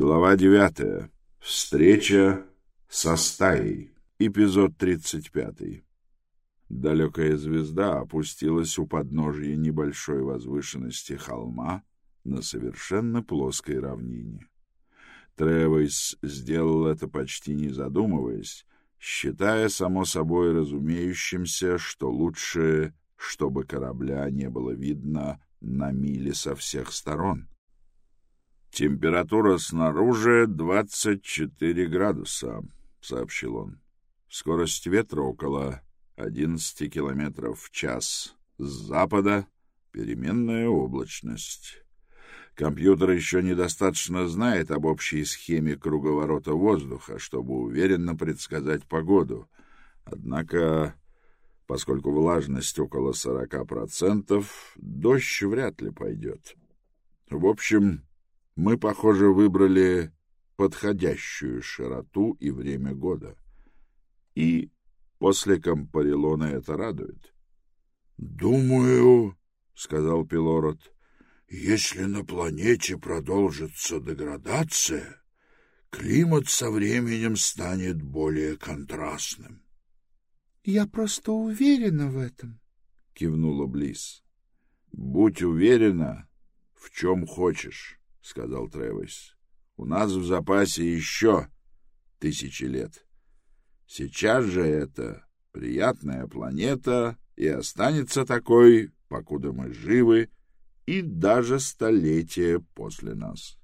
Глава девятая. Встреча со стаей. Эпизод тридцать пятый. Далекая звезда опустилась у подножия небольшой возвышенности холма на совершенно плоской равнине. Тревойс сделал это почти не задумываясь, считая само собой разумеющимся, что лучше, чтобы корабля не было видно на миле со всех сторон. «Температура снаружи 24 градуса», — сообщил он. «Скорость ветра около 11 километров в час. С запада переменная облачность. Компьютер еще недостаточно знает об общей схеме круговорота воздуха, чтобы уверенно предсказать погоду. Однако, поскольку влажность около 40%, дождь вряд ли пойдет. В общем, мы, похоже, выбрали подходящую широту и время года. И после Кампарилона это радует. — Думаю, — сказал Пилород, — если на планете продолжится деградация, климат со временем станет более контрастным. — Я просто уверена в этом, — кивнула Близ. — Будь уверена в чем хочешь. — сказал Тревис. — У нас в запасе еще тысячи лет. Сейчас же это приятная планета и останется такой, покуда мы живы, и даже столетия после нас.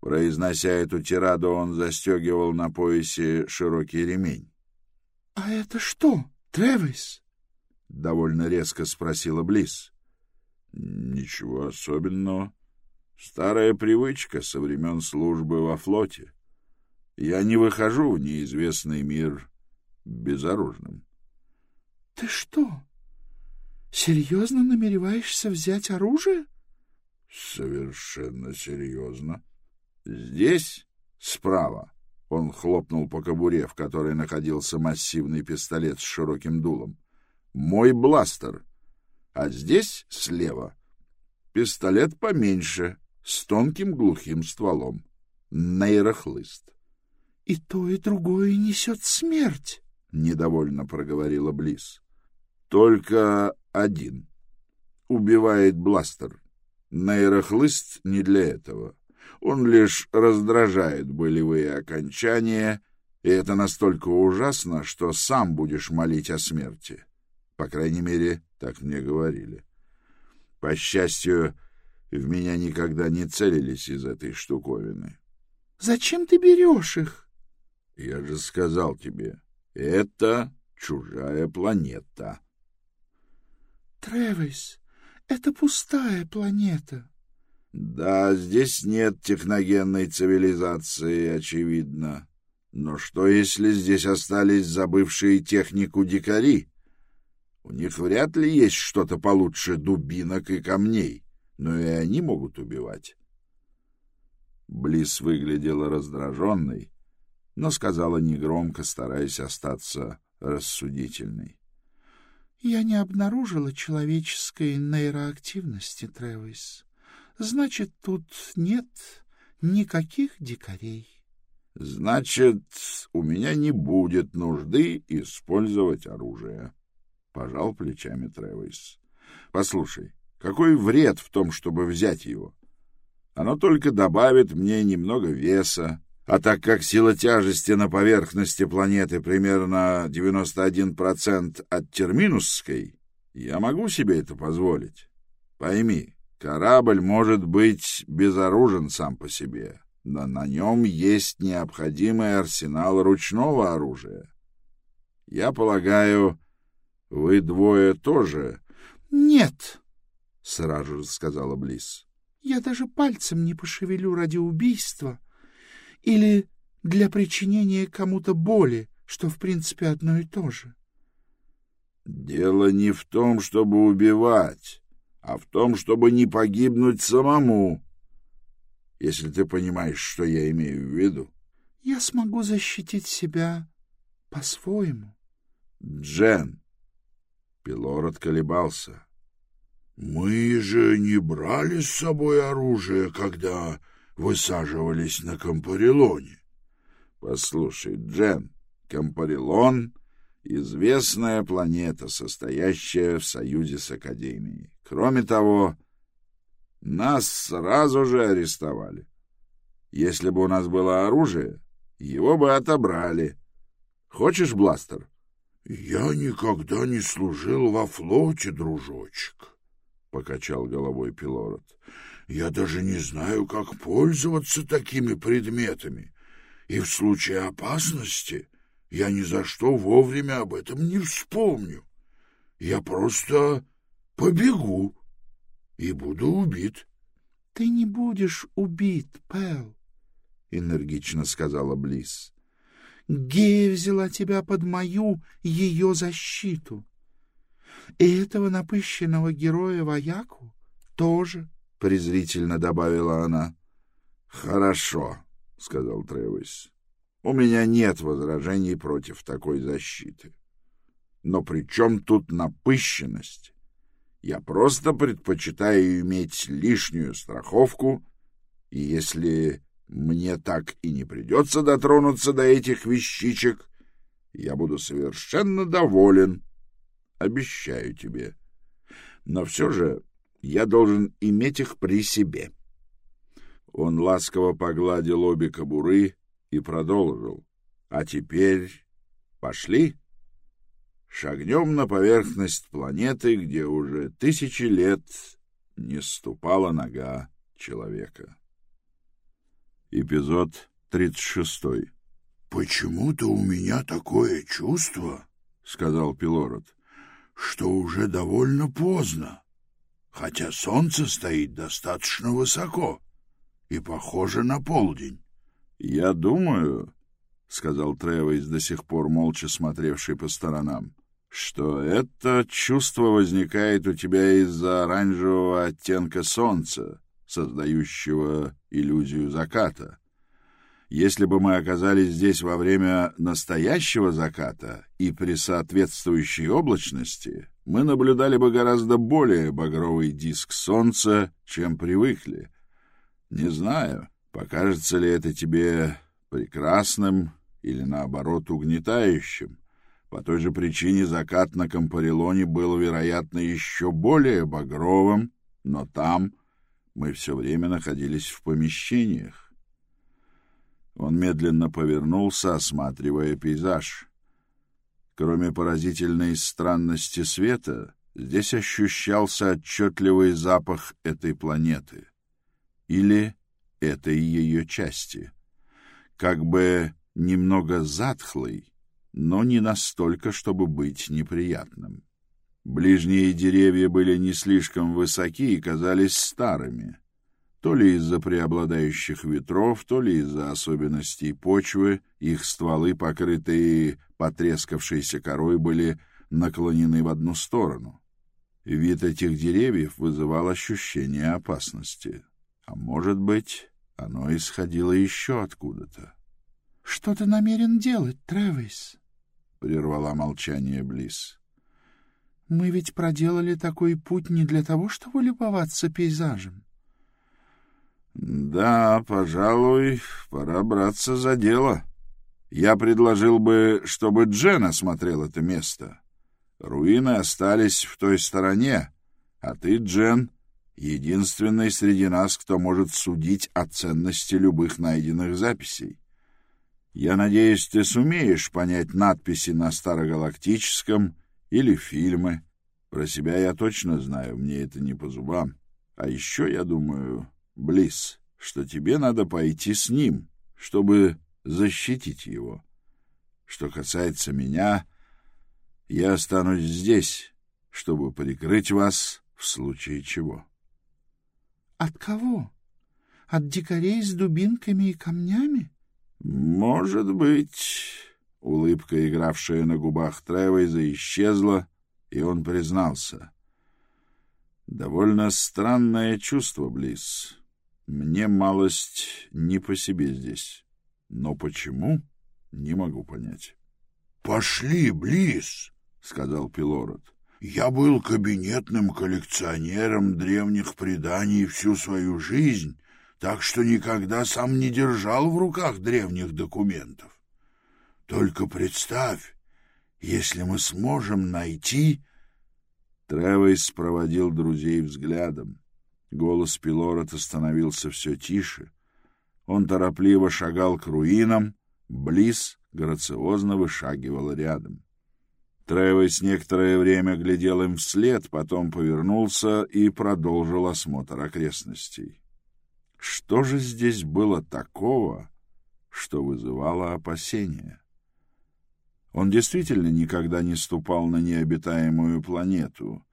Произнося эту тираду, он застегивал на поясе широкий ремень. — А это что, Тревис? — довольно резко спросила Близ. — Ничего особенного. Старая привычка со времен службы во флоте. Я не выхожу в неизвестный мир безоружным. — Ты что, серьезно намереваешься взять оружие? — Совершенно серьезно. Здесь, справа, он хлопнул по кобуре, в которой находился массивный пистолет с широким дулом. Мой бластер. А здесь, слева, пистолет поменьше, с тонким глухим стволом. Нейрохлыст. — И то, и другое несет смерть, — недовольно проговорила Близ. — Только один. Убивает бластер. Нейрохлыст не для этого. Он лишь раздражает болевые окончания, и это настолько ужасно, что сам будешь молить о смерти. По крайней мере, так мне говорили. По счастью, в меня никогда не целились из этой штуковины. — Зачем ты берешь их? — Я же сказал тебе, это чужая планета. — Тревис, это пустая планета. — Да, здесь нет техногенной цивилизации, очевидно. Но что, если здесь остались забывшие технику дикари? У них вряд ли есть что-то получше дубинок и камней но и они могут убивать. Близ выглядела раздраженной, но сказала негромко, стараясь остаться рассудительной. — Я не обнаружила человеческой нейроактивности, Тревис. Значит, тут нет никаких дикарей. — Значит, у меня не будет нужды использовать оружие, — пожал плечами Тревис. — Послушай, какой вред в том, чтобы взять его? Оно только добавит мне немного веса, а так как сила тяжести на поверхности планеты примерно 91% от терминусской, я могу себе это позволить. Пойми, корабль может быть безоружен сам по себе, но на нем есть необходимый арсенал ручного оружия. Я полагаю, вы двое тоже... — Нет, — сразу же сказала Близ. — Я даже пальцем не пошевелю ради убийства или для причинения кому-то боли, что, в принципе, одно и то же. — Дело не в том, чтобы убивать, а в том, чтобы не погибнуть самому, если ты понимаешь, что я имею в виду. — Я смогу защитить себя по-своему. — Джен. Пилород колебался. — Мы же не брали с собой оружие, когда высаживались на Кампарилоне. Послушай, Джен, Кампарилон — известная планета, состоящая в союзе с Академией. Кроме того, нас сразу же арестовали. Если бы у нас было оружие, его бы отобрали. Хочешь бластер? — Я никогда не служил во флоте, дружочек, — покачал головой Пилород. — Я даже не знаю, как пользоваться такими предметами. И в случае опасности я ни за что вовремя об этом не вспомню. Я просто побегу и буду убит. — Ты не будешь убит, Пэл, — энергично сказала Близ. — Гея взяла тебя под мою ее защиту. И этого напыщенного героя Вояку тоже, — презрительно добавила она. — Хорошо, — сказал Тревис. — У меня нет возражений против такой защиты. Но при чем тут напыщенность? Я просто предпочитаю иметь лишнюю страховку, и если мне так и не придется дотронуться до этих вещичек, я буду совершенно доволен. Обещаю тебе. Но все же я должен иметь их при себе. Он ласково погладил обе кобуры и продолжил. А теперь пошли шагнем на поверхность планеты, где уже тысячи лет не ступала нога человека. Эпизод 36. «Почему-то у меня такое чувство, — сказал Пилород, — что уже довольно поздно, хотя солнце стоит достаточно высоко и похоже на полдень. — Я думаю, — сказал Тревейс, до сих пор молча смотревший по сторонам, что это чувство возникает у тебя из-за оранжевого оттенка солнца, создающего иллюзию заката. Если бы мы оказались здесь во время настоящего заката и при соответствующей облачности, мы наблюдали бы гораздо более багровый диск солнца, чем привыкли. Не знаю, покажется ли это тебе прекрасным или, наоборот, угнетающим. По той же причине закат на Кампарилоне был, вероятно, еще более багровым, но там мы все время находились в помещениях. Он медленно повернулся, осматривая пейзаж. Кроме поразительной странности света, здесь ощущался отчетливый запах этой планеты или этой ее части, как бы немного затхлый, но не настолько, чтобы быть неприятным. Ближние деревья были не слишком высоки и казались старыми, то ли из-за преобладающих ветров, то ли из-за особенностей почвы, их стволы, покрытые потрескавшейся корой, были наклонены в одну сторону. Вид этих деревьев вызывал ощущение опасности. А может быть, оно исходило еще откуда-то. — Что ты намерен делать, Тревис? прервала молчание Близ. Мы ведь проделали такой путь не для того, чтобы любоваться пейзажем. Да, пожалуй, пора браться за дело. Я предложил бы, чтобы Джен осмотрел это место. Руины остались в той стороне, а ты, Джен, единственный среди нас, кто может судить о ценности любых найденных записей. Я надеюсь, ты сумеешь понять надписи на старогалактическом или фильмы. Про себя я точно знаю, мне это не по зубам. А еще я думаю, Близ, что тебе надо пойти с ним, чтобы защитить его. Что касается меня, я останусь здесь, чтобы прикрыть вас в случае чего. — От кого? От дикарей с дубинками и камнями? Может быть, улыбка, игравшая на губах Тревейза, исчезла, и он признался. Довольно странное чувство, Близ. Мне малость не по себе здесь. Но почему, не могу понять. — Пошли, Близ, — сказал Пилород. — Я был кабинетным коллекционером древних преданий всю свою жизнь, так что никогда сам не держал в руках древних документов. Только представь, если мы сможем найти...» Тревейс проводил друзей взглядом. Голос Пилорота становился все тише. Он торопливо шагал к руинам, Близ грациозно вышагивал рядом. Тревес некоторое время глядел им вслед, потом повернулся и продолжил осмотр окрестностей. Что же здесь было такого, что вызывало опасения? Он действительно никогда не ступал на необитаемую планету,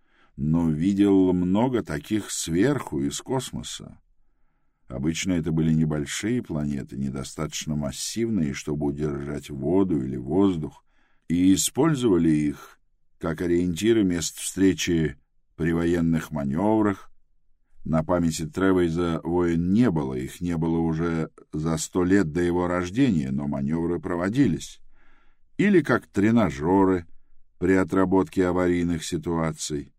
но видел много таких сверху из космоса. Обычно это были небольшие планеты, недостаточно массивные, чтобы удержать воду или воздух, и использовали их как ориентиры мест встречи при военных маневрах. На памяти Тревейза войн не было, их не было уже за сто лет до его рождения, но маневры проводились. Или как тренажеры при отработке аварийных ситуаций.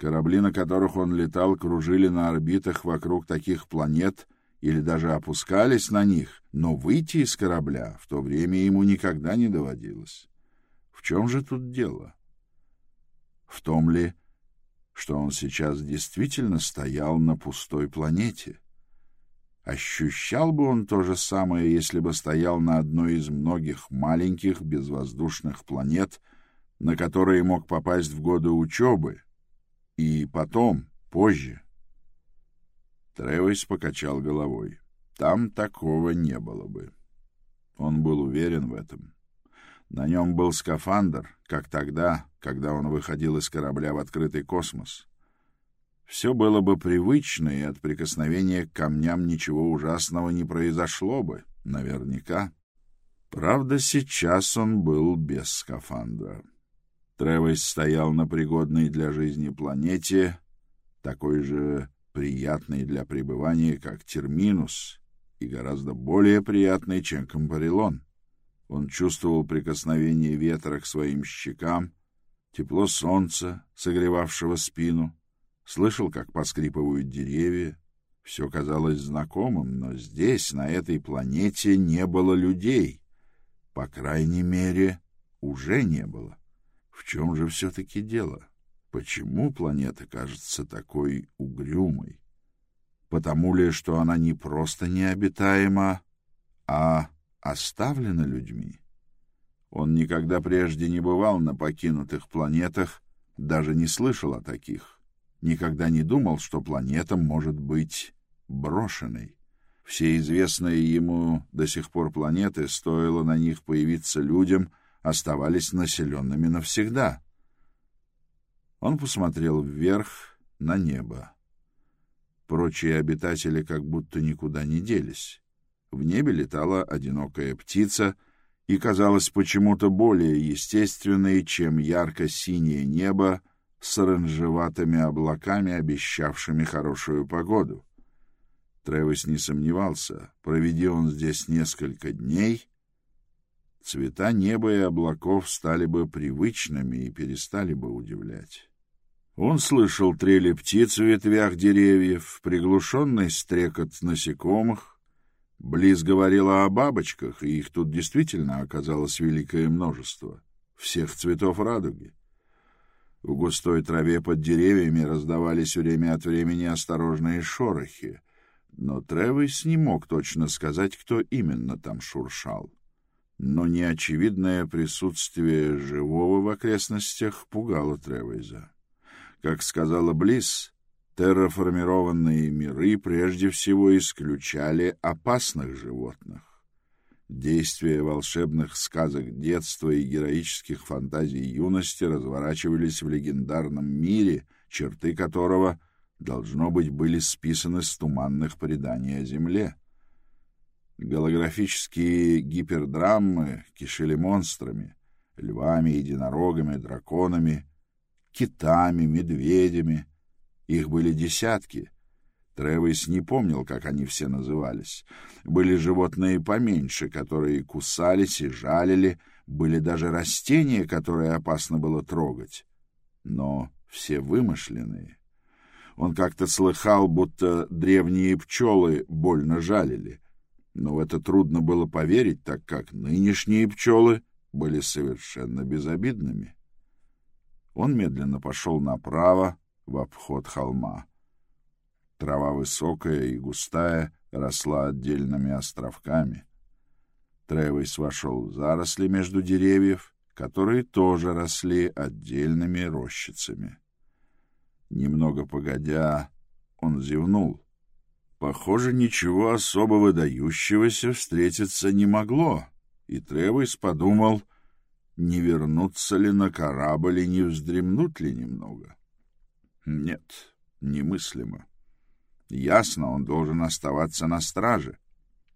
Корабли, на которых он летал, кружили на орбитах вокруг таких планет или даже опускались на них, но выйти из корабля в то время ему никогда не доводилось. В чем же тут дело? В том ли, что он сейчас действительно стоял на пустой планете? Ощущал бы он то же самое, если бы стоял на одной из многих маленьких безвоздушных планет, на которые мог попасть в годы учебы, и потом, позже. Тревис покачал головой. Там такого не было бы. Он был уверен в этом. На нем был скафандр, как тогда, когда он выходил из корабля в открытый космос. Все было бы привычно, и от прикосновения к камням ничего ужасного не произошло бы, наверняка. Правда, сейчас он был без скафандра. Тревес стоял на пригодной для жизни планете, такой же приятной для пребывания, как Терминус, и гораздо более приятной, чем Кампарилон. Он чувствовал прикосновение ветра к своим щекам, тепло солнца, согревавшего спину, слышал, как поскрипывают деревья. Все казалось знакомым, но здесь, на этой планете, не было людей. По крайней мере, уже не было. В чем же все-таки дело? Почему планета кажется такой угрюмой? Потому ли, что она не просто необитаема, а оставлена людьми? Он никогда прежде не бывал на покинутых планетах, даже не слышал о таких. Никогда не думал, что планета может быть брошенной. Все известные ему до сих пор планеты, стоило на них появиться людям, оставались населенными навсегда. Он посмотрел вверх на небо. Прочие обитатели как будто никуда не делись. В небе летала одинокая птица и казалась почему-то более естественной, чем ярко-синее небо с оранжеватыми облаками, обещавшими хорошую погоду. Тревис не сомневался, проведи он здесь несколько дней, цвета неба и облаков стали бы привычными и перестали бы удивлять. Он слышал трели птиц в ветвях деревьев, приглушенный стрекот насекомых, Близ говорила о бабочках, и их тут действительно оказалось великое множество, всех цветов радуги. В густой траве под деревьями раздавались время от времени осторожные шорохи, но Тревис не мог точно сказать, кто именно там шуршал но неочевидное присутствие живого в окрестностях пугало Тревейза. Как сказала Близ, терраформированные миры прежде всего исключали опасных животных. Действия волшебных сказок детства и героических фантазий юности разворачивались в легендарном мире, черты которого, должно быть, были списаны с туманных преданий о Земле. Голографические гипердрамы кишели монстрами, львами, единорогами, драконами, китами, медведями. Их были десятки. Тревис не помнил, как они все назывались. Были животные поменьше, которые кусались и жалили, были даже растения, которые опасно было трогать. Но все вымышленные. Он как-то слыхал, будто древние пчелы больно жалили. Но в это трудно было поверить, так как нынешние пчелы были совершенно безобидными. Он медленно пошел направо, в обход холма. Трава высокая и густая росла отдельными островками. Тревис вошел в заросли между деревьев, которые тоже росли отдельными рощицами. Немного погодя, он зевнул. Похоже, ничего особо выдающегося встретиться не могло, и Тревис подумал, не вернуться ли на корабль и не вздремнуть ли немного. Нет, немыслимо. Ясно, он должен оставаться на страже.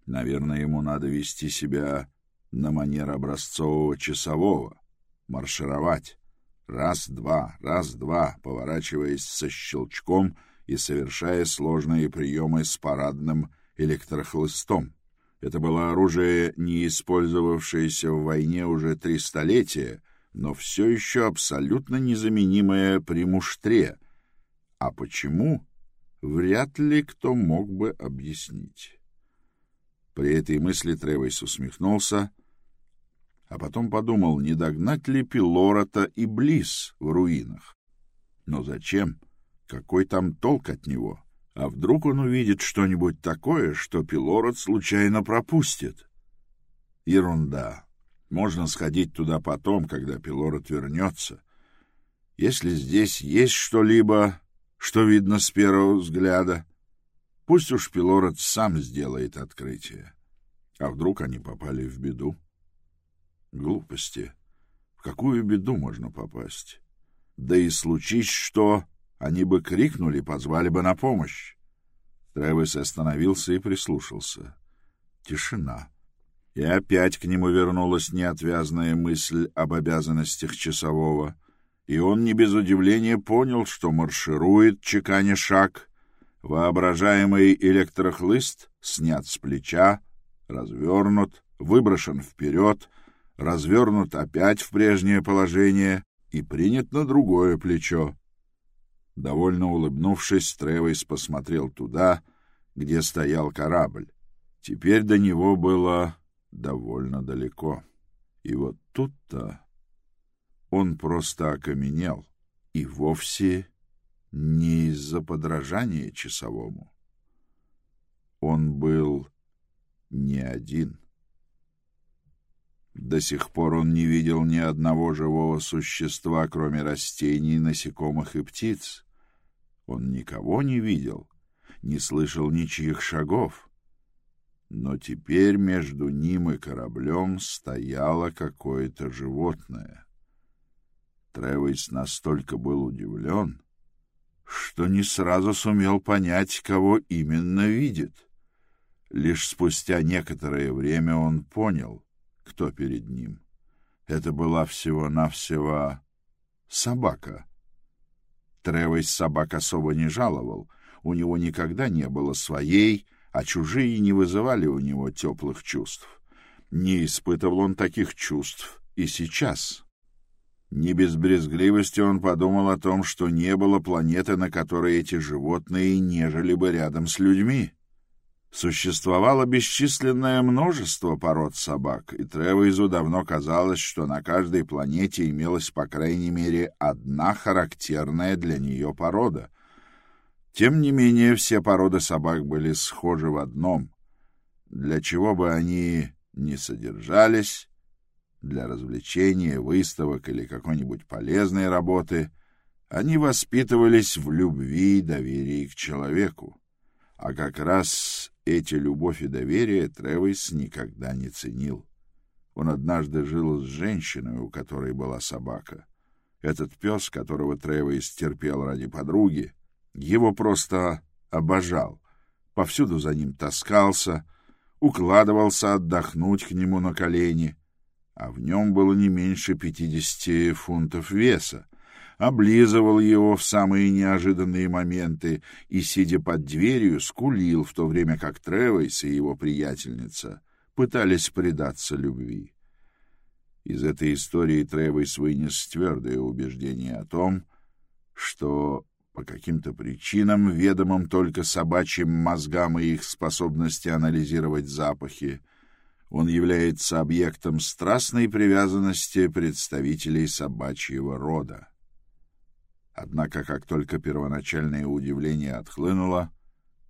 Наверное, ему надо вести себя на манер образцового часового, маршировать. Раз-два, раз-два, поворачиваясь со щелчком и совершая сложные приемы с парадным электрохлыстом. Это было оружие, не использовавшееся в войне уже три столетия, но все еще абсолютно незаменимое при муштре. А почему? Вряд ли кто мог бы объяснить. При этой мысли Тревойс усмехнулся — а потом подумал, не догнать ли Пилорота и Близ в руинах. Но зачем? Какой там толк от него? А вдруг он увидит что-нибудь такое, что Пилорот случайно пропустит? Ерунда. Можно сходить туда потом, когда Пилорот вернется. Если здесь есть что-либо, что видно с первого взгляда, пусть уж Пилорот сам сделает открытие. А вдруг они попали в беду? Глупости. В какую беду можно попасть? Да и случись что, они бы крикнули, позвали бы на помощь. Тревис остановился и прислушался. Тишина. И опять к нему вернулась неотвязная мысль об обязанностях часового, и он не без удивления понял, что марширует, чеканя шаг. Воображаемый электрохлыст снят с плеча, развернут, выброшен вперед — развернут опять в прежнее положение и принят на другое плечо. Довольно улыбнувшись, Тревис посмотрел туда, где стоял корабль. Теперь до него было довольно далеко. И вот тут-то он просто окаменел, и вовсе не из-за подражания часовому. Он был не один. До сих пор он не видел ни одного живого существа, кроме растений, насекомых и птиц. Он никого не видел, не слышал ничьих шагов. Но теперь между ним и кораблем стояло какое-то животное. Тревис настолько был удивлен, что не сразу сумел понять, кого именно видит. Лишь спустя некоторое время он понял кто перед ним. Это была всего-навсего собака. Тревес собак особо не жаловал. У него никогда не было своей, а чужие не вызывали у него теплых чувств. Не испытывал он таких чувств и сейчас. Не без брезгливости он подумал о том, что не было планеты, на которой эти животные не жили бы рядом с людьми. Существовало бесчисленное множество пород собак, и Тревоизу давно казалось, что на каждой планете имелась по крайней мере одна характерная для нее порода. Тем не менее, все породы собак были схожи в одном. Для чего бы они ни содержались, для развлечения, выставок или какой-нибудь полезной работы, они воспитывались в любви и доверии к человеку. А как раз эти любовь и доверие Тревис никогда не ценил. Он однажды жил с женщиной, у которой была собака. Этот пес, которого Тревис терпел ради подруги, его просто обожал. Повсюду за ним таскался, укладывался отдохнуть к нему на колени, а в нем было не меньше пятидесяти фунтов веса, облизывал его в самые неожиданные моменты и, сидя под дверью, скулил, в то время как Тревойс и его приятельница пытались предаться любви. Из этой истории Тревойс вынес твердое убеждение о том, что По каким-то причинам, ведомым только собачьим мозгам и их способности анализировать запахи, он является объектом страстной привязанности представителей собачьего рода. Однако, как только первоначальное удивление отхлынуло,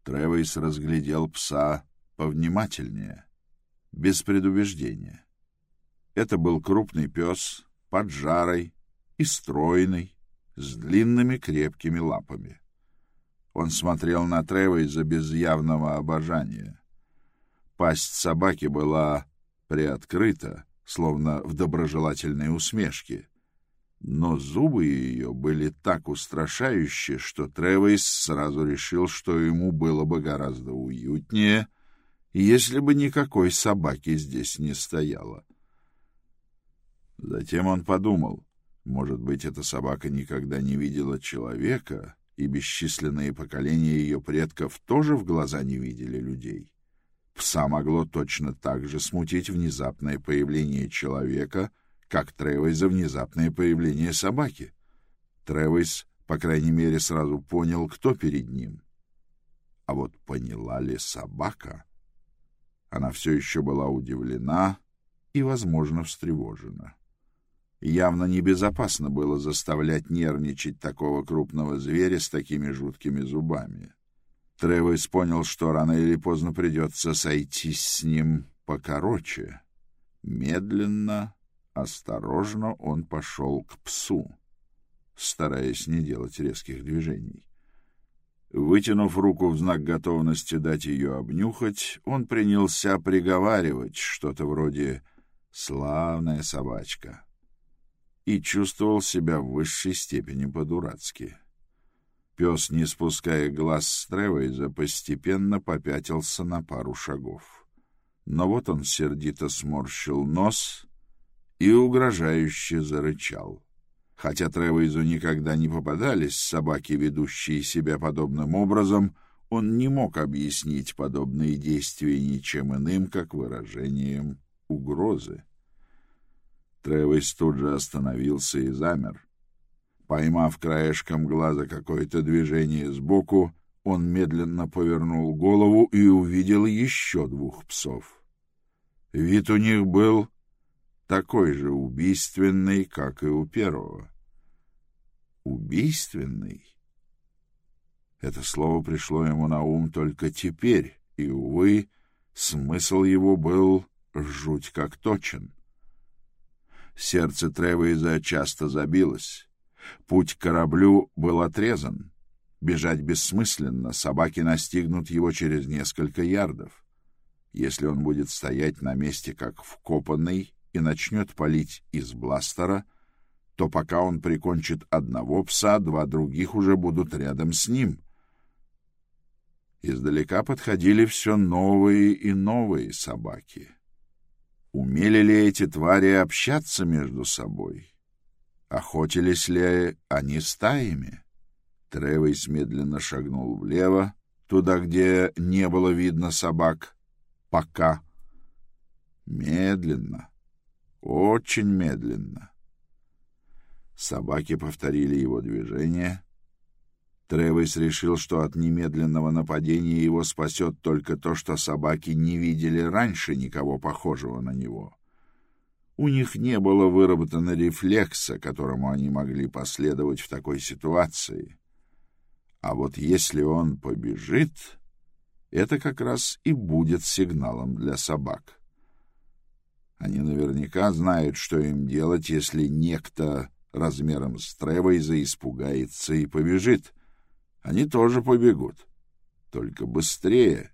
Тревейс разглядел пса повнимательнее, без предубеждения. Это был крупный пес, поджарый и стройный, с длинными крепкими лапами. Он смотрел на Тревейза без явного обожания. Пасть собаки была приоткрыта, словно в доброжелательной усмешке, но зубы ее были так устрашающие, что Тревейс сразу решил, что ему было бы гораздо уютнее, если бы никакой собаки здесь не стояло. Затем он подумал, может быть, эта собака никогда не видела человека, и бесчисленные поколения ее предков тоже в глаза не видели людей. Пса могло точно так же смутить внезапное появление человека, как Тревейза внезапное появление собаки. Тревейз, по крайней мере, сразу понял, кто перед ним. А вот поняла ли собака? Она все еще была удивлена и, возможно, встревожена. Явно небезопасно было заставлять нервничать такого крупного зверя с такими жуткими зубами. Тревойс понял, что рано или поздно придется сойтись с ним покороче. Медленно, осторожно он пошел к псу, стараясь не делать резких движений. Вытянув руку в знак готовности дать ее обнюхать, он принялся приговаривать что-то вроде «славная собачка» и чувствовал себя в высшей степени по-дурацки. Пес, не спуская глаз с Тревейза, постепенно попятился на пару шагов. Но вот он сердито сморщил нос и угрожающе зарычал. Хотя Тревейзу никогда не попадались собаки, ведущие себя подобным образом, он не мог объяснить подобные действия ничем иным, как выражением угрозы. Тревейс тут же остановился и замер. Поймав краешком глаза какое-то движение сбоку, он медленно повернул голову и увидел еще двух псов. Вид у них был такой же убийственный, как и у первого. Убийственный? Это слово пришло ему на ум только теперь, и, увы, смысл его был жуть как точен. Сердце Тревейза часто забилось. Путь к кораблю был отрезан. Бежать бессмысленно, собаки настигнут его через несколько ярдов. Если он будет стоять на месте как вкопанный и начнет палить из бластера, то пока он прикончит одного пса, два других уже будут рядом с ним. Издалека подходили все новые и новые собаки. Умели ли эти твари общаться между собой? Охотились ли они стаями? Тревейс медленно шагнул влево, туда, где не было видно собак. Пока. Медленно. Очень медленно. Собаки повторили его движение. Тревейс решил, что от немедленного нападения его спасет только то, что собаки не видели раньше никого похожего на него. У них не было выработано рефлекса, которому они могли последовать в такой ситуации. А вот если он побежит, это как раз и будет сигналом для собак. Они наверняка знают, что им делать, если некто размером с Тревойза испугается и побежит. Они тоже побегут. Только быстрее.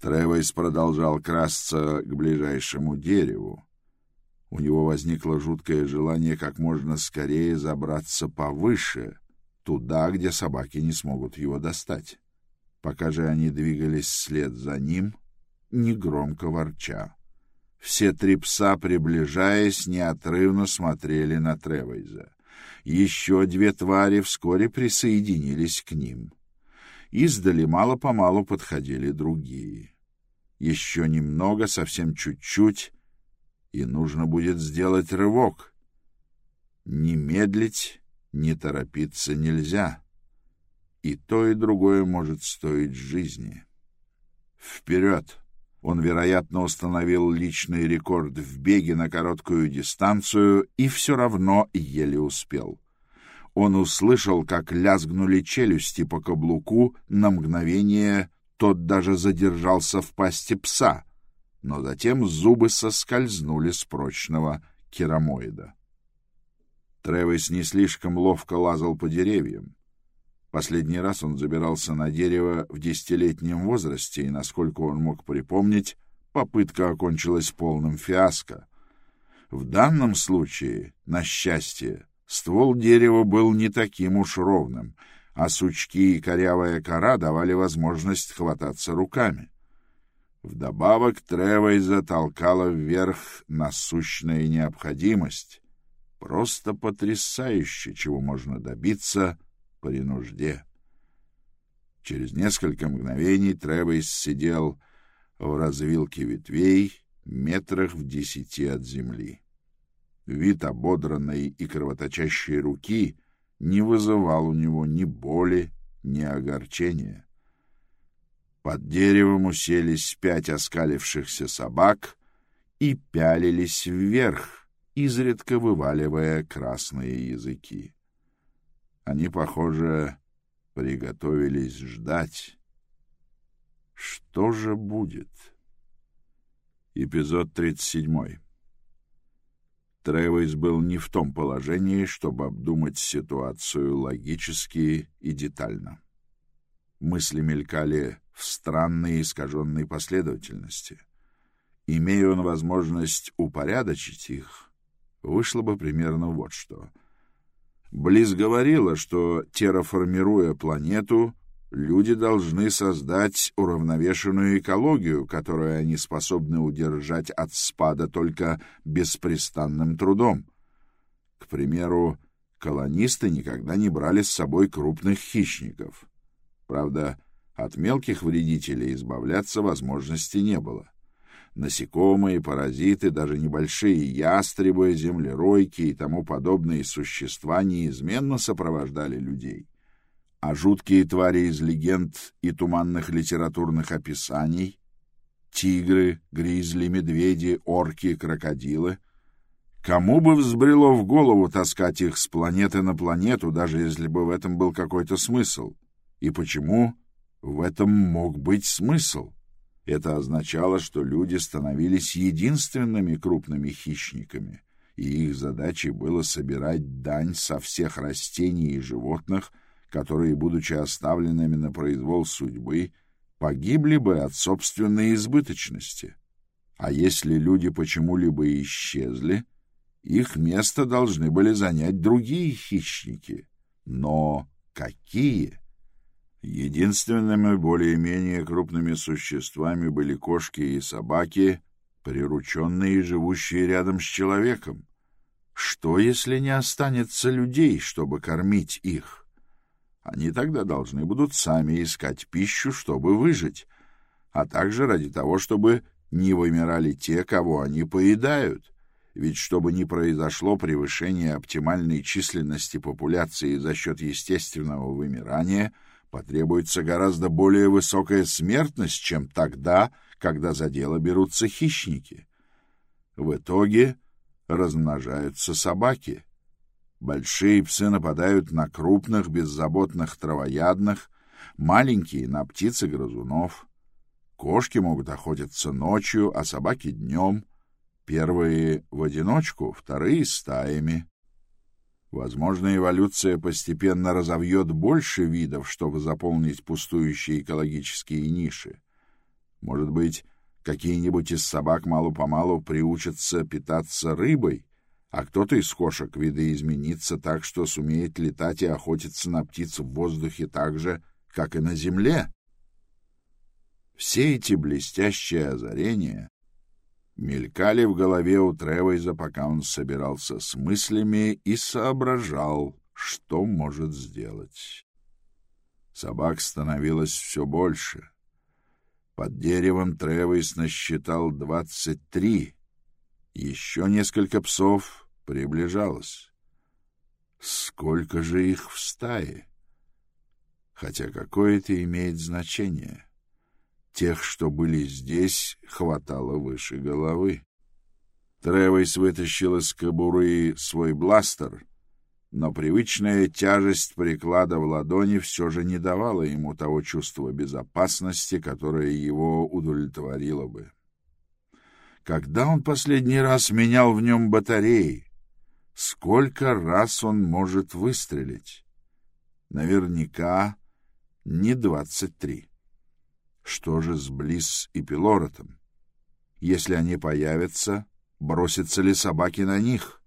Тревойз продолжал красться к ближайшему дереву. У него возникло жуткое желание как можно скорее забраться повыше, туда, где собаки не смогут его достать. Пока же они двигались вслед за ним, негромко ворча. Все три пса, приближаясь, неотрывно смотрели на Тревейза. Еще две твари вскоре присоединились к ним. Издали мало-помалу подходили другие. Еще немного, совсем чуть-чуть, и нужно будет сделать рывок. Не медлить, не торопиться нельзя. и то, и другое может стоить жизни. Вперед! Он, вероятно, установил личный рекорд в беге на короткую дистанцию и все равно еле успел. Он услышал, как лязгнули челюсти по каблуку, на мгновение тот даже задержался в пасти пса, но затем зубы соскользнули с прочного керамоида. Тревис не слишком ловко лазал по деревьям. Последний раз он забирался на дерево в десятилетнем возрасте, и, насколько он мог припомнить, попытка окончилась полным фиаско. В данном случае, на счастье, ствол дерева был не таким уж ровным, а сучки и корявая кора давали возможность хвататься руками. Вдобавок Тревой затолкала вверх насущная необходимость, Просто потрясающе, чего можно добиться при нужде. Через несколько мгновений Тревейс сидел в развилке ветвей метрах в десяти от земли. Вид ободранной и кровоточащей руки не вызывал у него ни боли, ни огорчения. Под деревом уселись пять оскалившихся собак и пялились вверх, изредка вываливая красные языки. Они, похоже, приготовились ждать. Что же будет? Эпизод 37. Тревис был не в том положении, чтобы обдумать ситуацию логически и детально. Мысли мелькали в странной искаженной последовательности. Имея он возможность упорядочить их, вышло бы примерно вот что. Близ говорила, что, терраформируя планету, люди должны создать уравновешенную экологию, которую они способны удержать от спада только беспрестанным трудом. К примеру, колонисты никогда не брали с собой крупных хищников. Правда, от мелких вредителей избавляться возможности не было. Насекомые, паразиты, даже небольшие ястребы, землеройки и тому подобные существа неизменно сопровождали людей. А жуткие твари из легенд и туманных литературных описаний — тигры, гризли, медведи, орки, крокодилы — Кому бы взбрело в голову таскать их с планеты на планету, даже если бы в этом был какой-то смысл? И почему в этом мог быть смысл? Это означало, что люди становились единственными крупными хищниками, и их задачей было собирать дань со всех растений и животных, которые, будучи оставленными на произвол судьбы, погибли бы от собственной избыточности. А если люди почему-либо исчезли, их место должны были занять другие хищники. Но какие? Единственными более-менее крупными существами были кошки и собаки, прирученные и живущие рядом с человеком. Что, если не останется людей, чтобы кормить их? Они тогда должны будут сами искать пищу, чтобы выжить, а также ради того, чтобы не вымирали те, кого они поедают. Ведь чтобы не произошло превышение оптимальной численности популяции за счет естественного вымирания — потребуется гораздо более высокая смертность, чем тогда, когда за дело берутся хищники. В итоге размножаются собаки. Большие псы нападают на крупных, беззаботных травоядных, маленькие — на птиц и грызунов. Кошки могут охотиться ночью, а собаки — днем. Первые — в одиночку, вторые — стаями. Возможно, эволюция постепенно разовьет больше видов, чтобы заполнить пустующие экологические ниши. Может быть, какие-нибудь из собак мало-помалу приучатся питаться рыбой, а кто-то из кошек видоизменится так, что сумеет летать и охотиться на птиц в воздухе так же, как и на земле. Все эти блестящие озарения мелькали в голове у Тревойза, пока он собирался с мыслями и соображал, что может сделать. Собак становилось все больше. Под деревом Тревойс насчитал двадцать три. Еще несколько псов приближалось. Сколько же их в стае? Хотя какое это имеет значение? Тех, что были здесь, хватало выше головы. Тревойс вытащил из кобуры свой бластер, но привычная тяжесть приклада в ладони все же не давала ему того чувства безопасности, которое его удовлетворило бы. Когда он последний раз менял в нем батареи? Сколько раз он может выстрелить? Наверняка не двадцать три. Что же с Близ и Пилоротом? Если они появятся, бросятся ли собаки на них?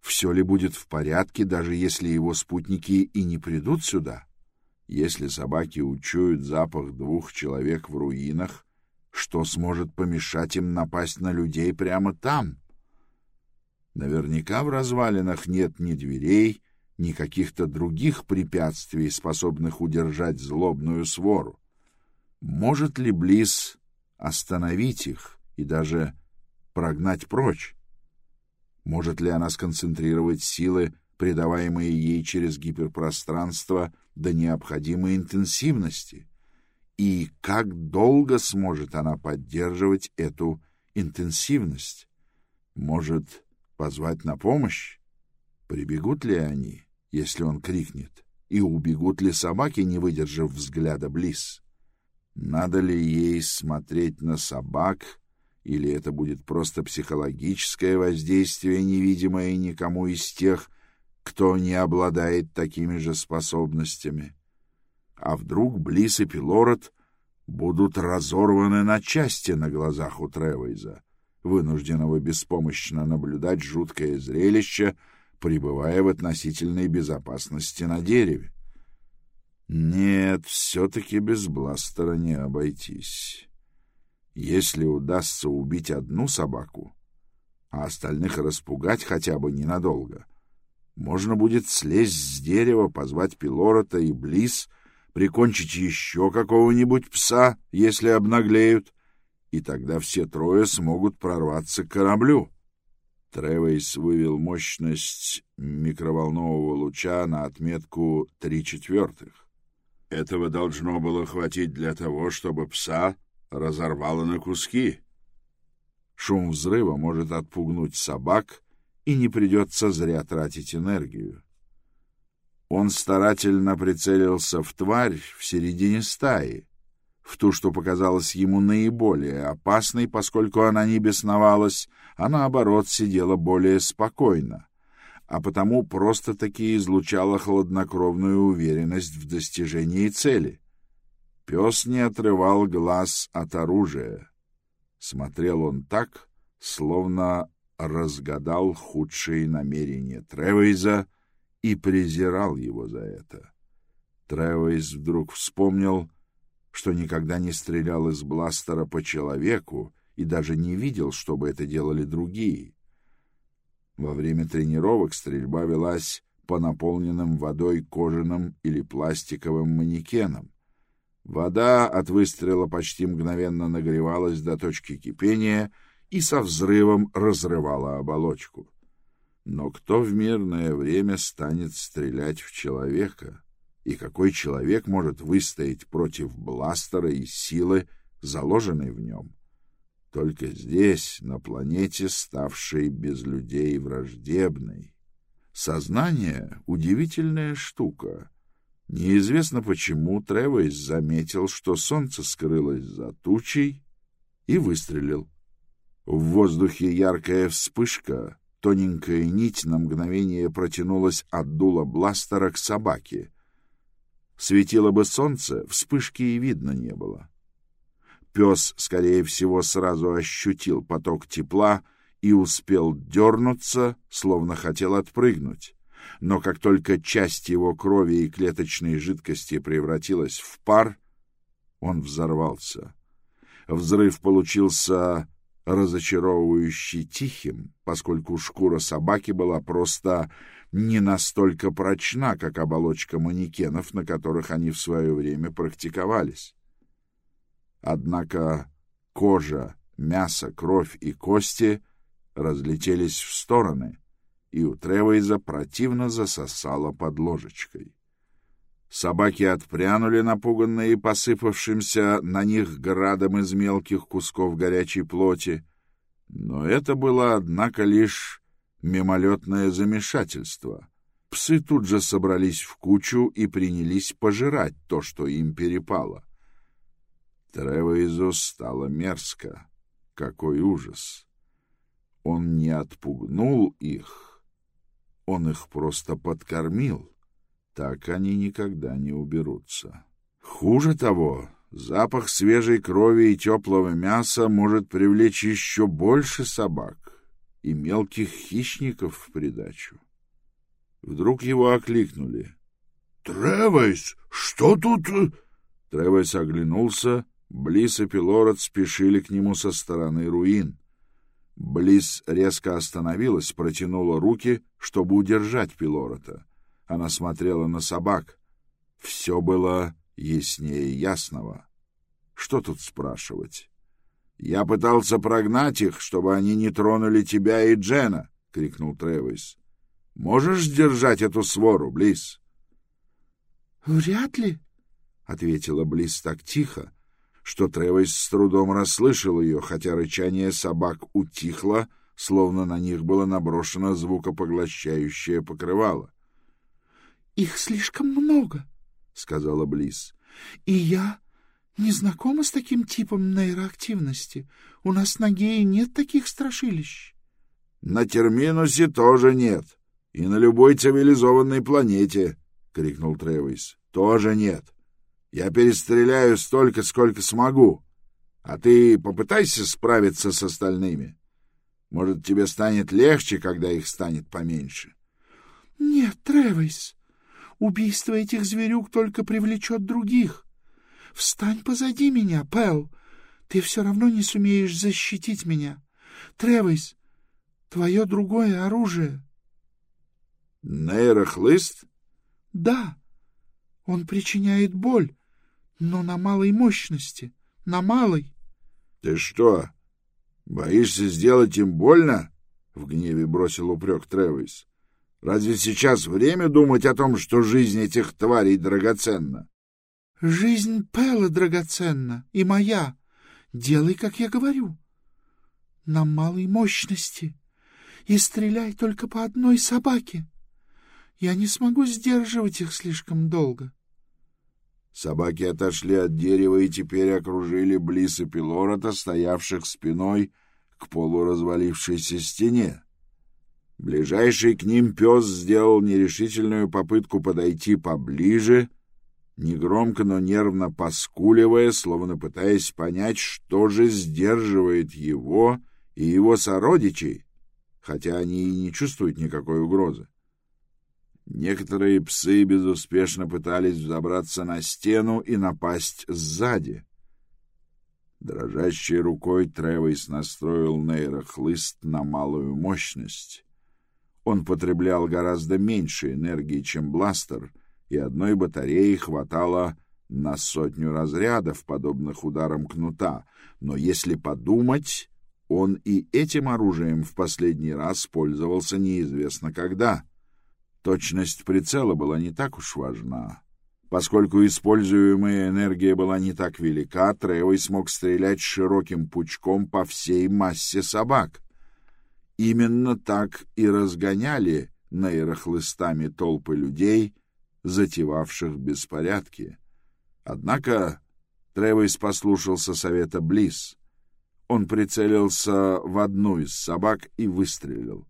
Все ли будет в порядке, даже если его спутники и не придут сюда? Если собаки учуют запах двух человек в руинах, что сможет помешать им напасть на людей прямо там? Наверняка в развалинах нет ни дверей, ни каких-то других препятствий, способных удержать злобную свору. Может ли Близ остановить их и даже прогнать прочь? Может ли она сконцентрировать силы, придаваемые ей через гиперпространство, до необходимой интенсивности? И как долго сможет она поддерживать эту интенсивность? Может, позвать на помощь? Прибегут ли они, если он крикнет? И убегут ли собаки, не выдержав взгляда Близ? Надо ли ей смотреть на собак, или это будет просто психологическое воздействие, невидимое никому из тех, кто не обладает такими же способностями? А вдруг Близ и Пилород будут разорваны на части на глазах у Тревейза, вынужденного беспомощно наблюдать жуткое зрелище, пребывая в относительной безопасности на дереве? Нет, все-таки без бластера не обойтись. Если удастся убить одну собаку, а остальных распугать хотя бы ненадолго, можно будет слезть с дерева, позвать Пилорота и Близ, прикончить еще какого-нибудь пса, если обнаглеют, и тогда все трое смогут прорваться к кораблю. Тревейс вывел мощность микроволнового луча на отметку три четвертых. Этого должно было хватить для того, чтобы пса разорвало на куски. Шум взрыва может отпугнуть собак, и не придется зря тратить энергию. Он старательно прицелился в тварь в середине стаи, в ту, что показалась ему наиболее опасной, поскольку она не бесновалась, а наоборот сидела более спокойно, а потому просто-таки излучала хладнокровную уверенность в достижении цели. Пес не отрывал глаз от оружия. Смотрел он так, словно разгадал худшие намерения Тревейза и презирал его за это. Тревейз вдруг вспомнил, что никогда не стрелял из бластера по человеку и даже не видел, чтобы это делали другие. Во время тренировок стрельба велась по наполненным водой кожаным или пластиковым манекенам. Вода от выстрела почти мгновенно нагревалась до точки кипения и со взрывом разрывала оболочку. Но кто в мирное время станет стрелять в человека? И какой человек может выстоять против бластера и силы, заложенной в нем? Только здесь, на планете, ставшей без людей враждебной. Сознание — удивительная штука — Неизвестно почему Тревойс заметил, что солнце скрылось за тучей, и выстрелил. В воздухе яркая вспышка, тоненькая нить на мгновение протянулась от дула бластера к собаке. Светило бы солнце, вспышки и видно не было. Пес, скорее всего, сразу ощутил поток тепла и успел дернуться, словно хотел отпрыгнуть но как только часть его крови и клеточной жидкости превратилась в пар, он взорвался. Взрыв получился разочаровывающе тихим, поскольку шкура собаки была просто не настолько прочна, как оболочка манекенов, на которых они в свое время практиковались. Однако кожа, мясо, кровь и кости разлетелись в стороны, и у Тревейза противно засосало под ложечкой. Собаки отпрянули, напуганные посыпавшимся на них градом из мелких кусков горячей плоти. Но это было, однако, лишь мимолетное замешательство. Псы тут же собрались в кучу и принялись пожирать то, что им перепало. Тревоизу стало мерзко. Какой ужас! Он не отпугнул их, он их просто подкормил. Так они никогда не уберутся. Хуже того, запах свежей крови и теплого мяса может привлечь еще больше собак и мелких хищников в придачу. Вдруг его окликнули. «Тревойс, что тут...» Тревойс оглянулся. Близ и Пилород спешили к нему со стороны руин. Близ резко остановилась, протянула руки, чтобы удержать Пилорота. Она смотрела на собак. Все было яснее ясного. Что тут спрашивать? «Я пытался прогнать их, чтобы они не тронули тебя и Джена!» — крикнул Тревис. «Можешь сдержать эту свору, Близ?» «Вряд ли», — ответила Близ так тихо, что Тревис с трудом расслышал ее, хотя рычание собак утихло, словно на них было наброшено звукопоглощающее покрывало. Их слишком много, сказала Близ. И я не знакома с таким типом нейроактивности. У нас на Гее нет таких страшилищ. На Терминусе тоже нет. И на любой цивилизованной планете, крикнул Тревис. Тоже нет. Я перестреляю столько, сколько смогу. А ты попытайся справиться с остальными. Может, тебе станет легче, когда их станет поменьше. — Нет, Тревис, Убийство этих зверюк только привлечет других. Встань позади меня, Пэл. Ты все равно не сумеешь защитить меня. Тревис, твое другое оружие. Нейрохлыст? Да. Он причиняет боль, но на малой мощности. На малой. Ты что, боишься сделать им больно? В гневе бросил упрек Тревис. Разве сейчас время думать о том, что жизнь этих тварей драгоценна? — Жизнь Пэла драгоценна, и моя. Делай, как я говорю. На малой мощности. И стреляй только по одной собаке. Я не смогу сдерживать их слишком долго. Собаки отошли от дерева и теперь окружили Близ и Пилорота, стоявших спиной к полуразвалившейся стене. Ближайший к ним пес сделал нерешительную попытку подойти поближе, негромко, но нервно поскуливая, словно пытаясь понять, что же сдерживает его и его сородичей, хотя они и не чувствуют никакой угрозы. Некоторые псы безуспешно пытались взобраться на стену и напасть сзади. Дрожащей рукой Тревис настроил нейрохлыст на малую мощность. Он потреблял гораздо меньше энергии, чем бластер, и одной батареи хватало на сотню разрядов, подобных ударам кнута. Но если подумать, он и этим оружием в последний раз пользовался неизвестно когда. Точность прицела была не так уж важна. Поскольку используемая энергия была не так велика, Тревой смог стрелять широким пучком по всей массе собак. Именно так и разгоняли нейрохлыстами толпы людей, затевавших беспорядки. Однако Тревойс послушался совета Близ. Он прицелился в одну из собак и выстрелил.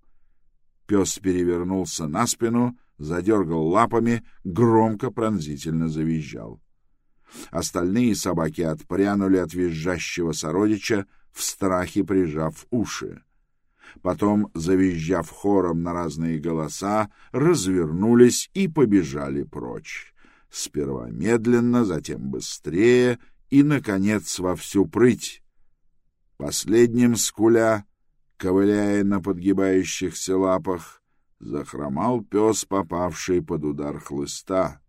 Пес перевернулся на спину, задергал лапами, громко пронзительно завизжал. Остальные собаки отпрянули от визжащего сородича, в страхе прижав уши потом, завизжав хором на разные голоса, развернулись и побежали прочь. Сперва медленно, затем быстрее и, наконец, во всю прыть. Последним скуля, ковыляя на подгибающихся лапах, захромал пес, попавший под удар хлыста.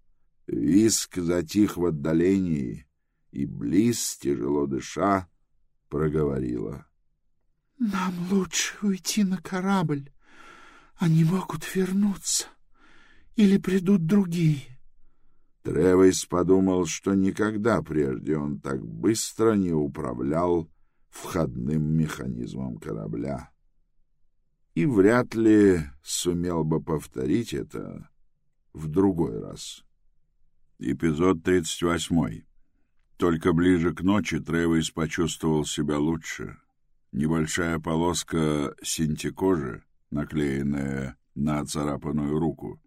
Виск затих в отдалении, и Близ, тяжело дыша, проговорила — нам лучше уйти на корабль. Они могут вернуться. Или придут другие. Тревис подумал, что никогда прежде он так быстро не управлял входным механизмом корабля. И вряд ли сумел бы повторить это в другой раз. Эпизод 38. Только ближе к ночи Тревис почувствовал себя лучше. Небольшая полоска синтекожи, наклеенная на царапанную руку,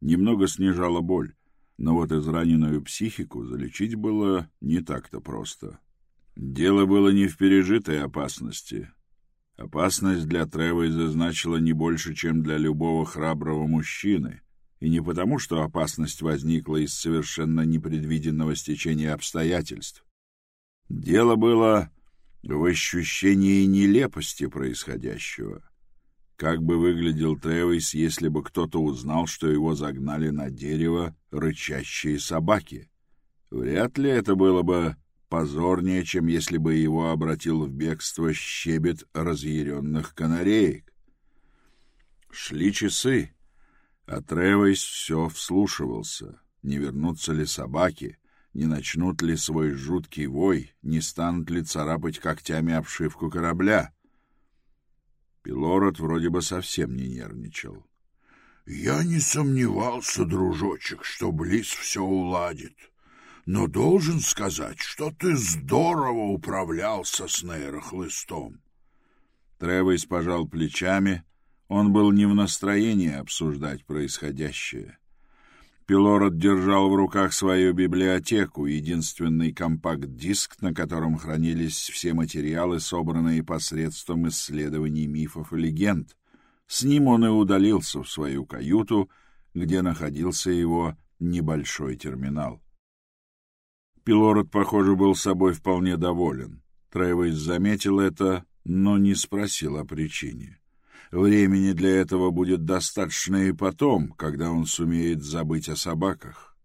немного снижала боль, но вот израненную психику залечить было не так-то просто. Дело было не в пережитой опасности. Опасность для Тревойза значила не больше, чем для любого храброго мужчины, и не потому, что опасность возникла из совершенно непредвиденного стечения обстоятельств. Дело было в ощущении нелепости происходящего. Как бы выглядел Тревис, если бы кто-то узнал, что его загнали на дерево рычащие собаки? Вряд ли это было бы позорнее, чем если бы его обратил в бегство щебет разъяренных канареек. Шли часы, а Тревис все вслушивался, не вернутся ли собаки, не начнут ли свой жуткий вой, не станут ли царапать когтями обшивку корабля. Пилород вроде бы совсем не нервничал. — Я не сомневался, дружочек, что Близ все уладит. Но должен сказать, что ты здорово управлялся с нейрохлыстом. Тревойс пожал плечами. Он был не в настроении обсуждать происходящее. Пелорат держал в руках свою библиотеку, единственный компакт-диск, на котором хранились все материалы, собранные посредством исследований мифов и легенд. С ним он и удалился в свою каюту, где находился его небольшой терминал. Пелорат, похоже, был собой вполне доволен. Тревайз заметил это, но не спросил о причине. Времени для этого будет достаточно и потом, когда он сумеет забыть о собаках.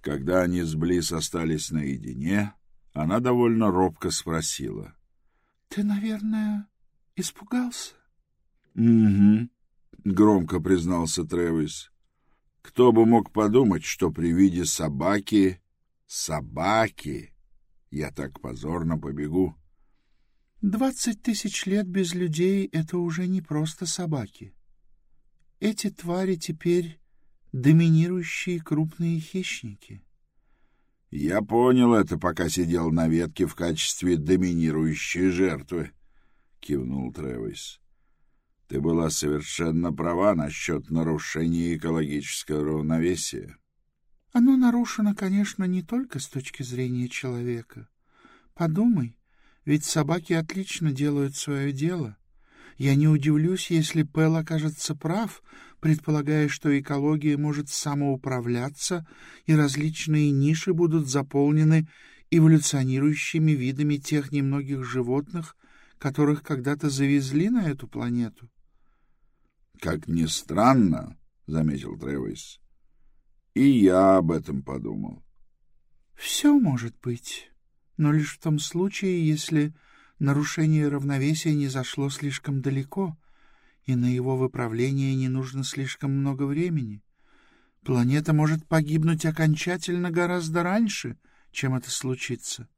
Когда они с Близ остались наедине, она довольно робко спросила. — Ты, наверное, испугался? — Угу, — громко признался Тревис. Кто бы мог подумать, что при виде собаки... Собаки! Я так позорно побегу. Двадцать тысяч лет без людей — это уже не просто собаки. Эти твари теперь доминирующие крупные хищники. Я понял это, пока сидел на ветке в качестве доминирующей жертвы, — кивнул Тревис. Ты была совершенно права насчет нарушения экологического равновесия. Оно нарушено, конечно, не только с точки зрения человека. Подумай, ведь собаки отлично делают свое дело. Я не удивлюсь, если Пэл окажется прав, предполагая, что экология может самоуправляться, и различные ниши будут заполнены эволюционирующими видами тех немногих животных, которых когда-то завезли на эту планету. — Как ни странно, — заметил Тревис, — и я об этом подумал. — Все может быть но лишь в том случае, если нарушение равновесия не зашло слишком далеко, и на его выправление не нужно слишком много времени. Планета может погибнуть окончательно гораздо раньше, чем это случится.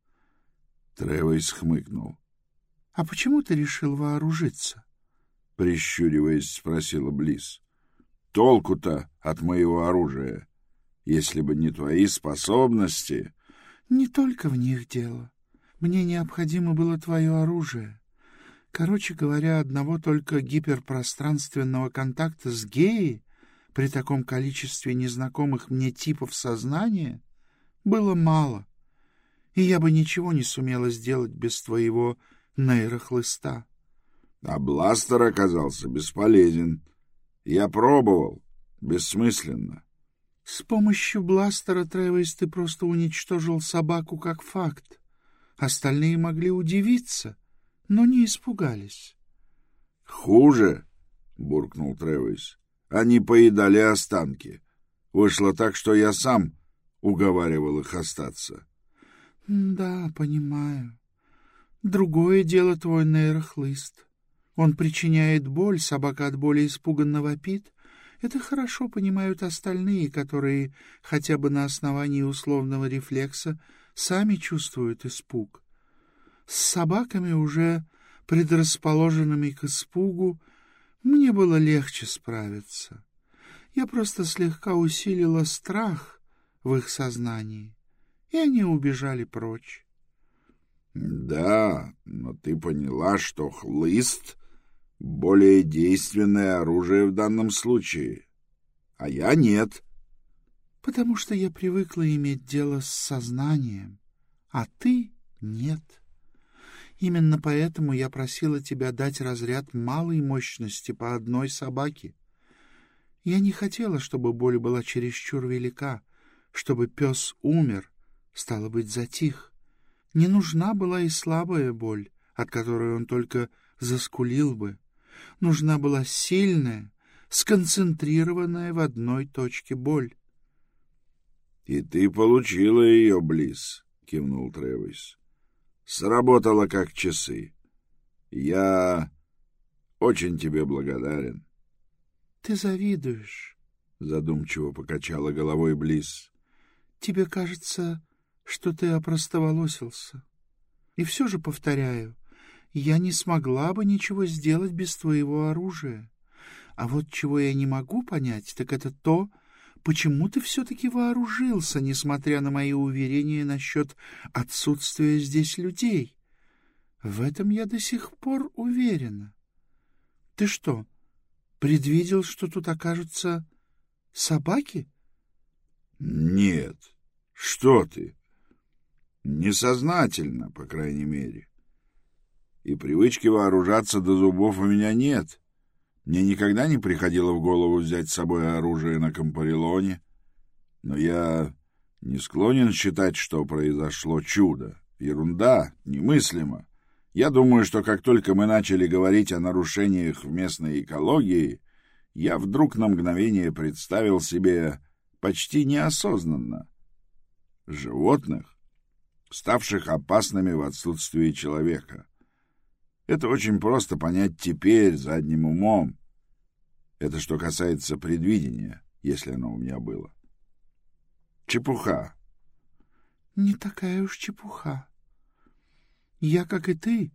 Тревойс хмыкнул. — А почему ты решил вооружиться? — прищуриваясь, спросила Близ. — Толку-то от моего оружия, если бы не твои способности... Не только в них дело. Мне необходимо было твое оружие. Короче говоря, одного только гиперпространственного контакта с геей при таком количестве незнакомых мне типов сознания было мало, и я бы ничего не сумела сделать без твоего нейрохлыста. А бластер оказался бесполезен. Я пробовал. Бессмысленно. С помощью бластера, Тревис, ты просто уничтожил собаку как факт. Остальные могли удивиться, но не испугались. — Хуже, — буркнул Тревис. — Они поедали останки. Вышло так, что я сам уговаривал их остаться. — Да, понимаю. Другое дело твой нейрохлыст. Он причиняет боль, собака от боли испуганно вопит, Это хорошо понимают остальные, которые хотя бы на основании условного рефлекса сами чувствуют испуг. С собаками, уже предрасположенными к испугу, мне было легче справиться. Я просто слегка усилила страх в их сознании, и они убежали прочь. — Да, но ты поняла, что хлыст — более действенное оружие в данном случае, а я нет. — Потому что я привыкла иметь дело с сознанием, а ты — нет. Именно поэтому я просила тебя дать разряд малой мощности по одной собаке. Я не хотела, чтобы боль была чересчур велика, чтобы пес умер, стало быть, затих. Не нужна была и слабая боль, от которой он только заскулил бы. Нужна была сильная, сконцентрированная в одной точке боль. — И ты получила ее, Близ, — кивнул Тревис. — Сработала как часы. Я очень тебе благодарен. Ты завидуешь, — задумчиво покачала головой Близ. Тебе кажется, что ты опростоволосился. И все же, повторяю, я не смогла бы ничего сделать без твоего оружия. А вот чего я не могу понять, так это то, почему ты все-таки вооружился, несмотря на мои уверения насчет отсутствия здесь людей. В этом я до сих пор уверена. Ты что, Предвидел, что тут окажутся собаки? — Нет. Что ты? Несознательно, по крайней мере. И привычки вооружаться до зубов у меня нет. Мне никогда не приходило в голову взять с собой оружие на Компарелоне. Но я не склонен считать, что произошло чудо. Ерунда, немыслимо. Я думаю, что как только мы начали говорить о нарушениях в местной экологии, я вдруг на мгновение представил себе почти неосознанно животных, ставших опасными в отсутствии человека. Это очень просто понять теперь задним умом. Это что касается предвидения, если оно у меня было. Чепуха. Не такая уж чепуха. Я, как и ты,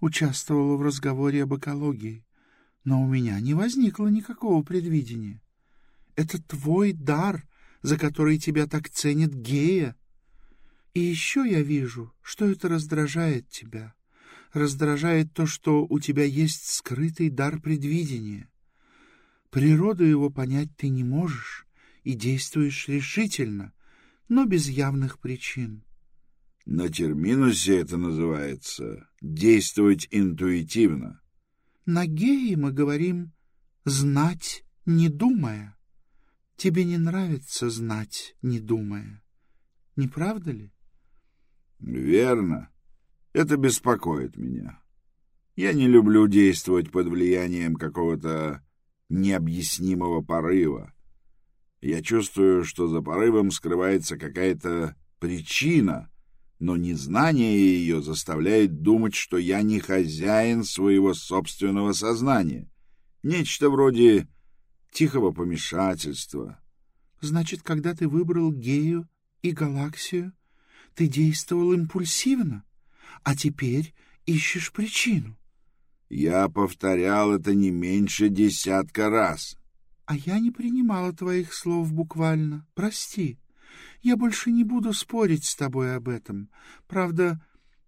участвовала в разговоре об экологии, но у меня не возникло никакого предвидения. Это твой дар, за который тебя так ценит Гея. И еще я вижу, что это раздражает тебя. Раздражает то, что у тебя есть скрытый дар предвидения. Природу его понять ты не можешь и действуешь решительно, но без явных причин. На терминусе это называется «действовать интуитивно». На геи мы говорим «знать, не думая». Тебе не нравится знать, не думая. Не правда ли? Верно. Это беспокоит меня. Я не люблю действовать под влиянием какого-то необъяснимого порыва. Я чувствую, что за порывом скрывается какая-то причина — но незнание ее заставляет думать, что я не хозяин своего собственного сознания. Нечто вроде тихого помешательства. Значит, когда ты выбрал гею и галаксию, ты действовал импульсивно, а теперь ищешь причину. Я повторял это не меньше десятка раз. А я не принимала твоих слов буквально. Прости. Я больше не буду спорить с тобой об этом. Правда,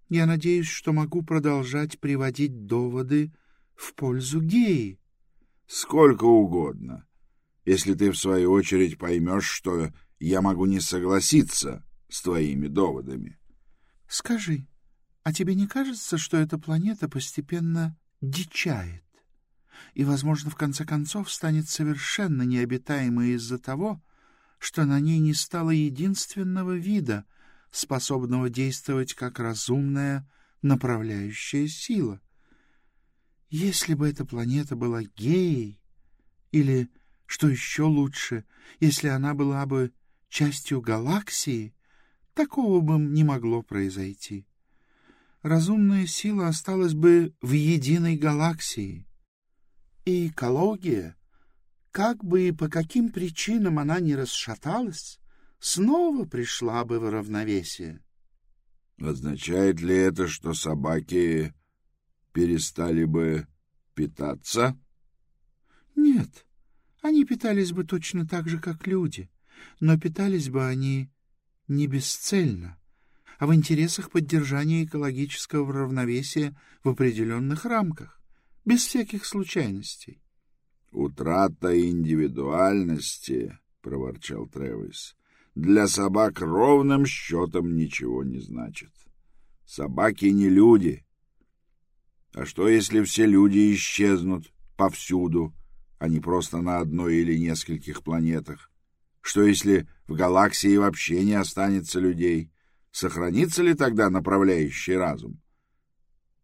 я надеюсь, что могу продолжать приводить доводы в пользу геи. — Сколько угодно, если ты, в свою очередь, поймешь, что я могу не согласиться с твоими доводами. — Скажи, а тебе не кажется, что эта планета постепенно дичает? И, возможно, в конце концов станет совершенно необитаемой из-за того, что на ней не стало единственного вида, способного действовать как разумная направляющая сила. Если бы эта планета была геей, или, что еще лучше, если она была бы частью галаксии, такого бы не могло произойти. Разумная сила осталась бы в единой галаксии. И экология как бы и по каким причинам она не расшаталась, снова пришла бы в равновесие. Означает ли это, что собаки перестали бы питаться? Нет, они питались бы точно так же, как люди, но питались бы они не бесцельно, а в интересах поддержания экологического равновесия в определенных рамках, без всяких случайностей. «Утрата индивидуальности», — проворчал Тревис, — «для собак ровным счетом ничего не значит. Собаки не люди. А что, если все люди исчезнут повсюду, а не просто на одной или нескольких планетах? Что, если в галаксии вообще не останется людей? Сохранится ли тогда направляющий разум?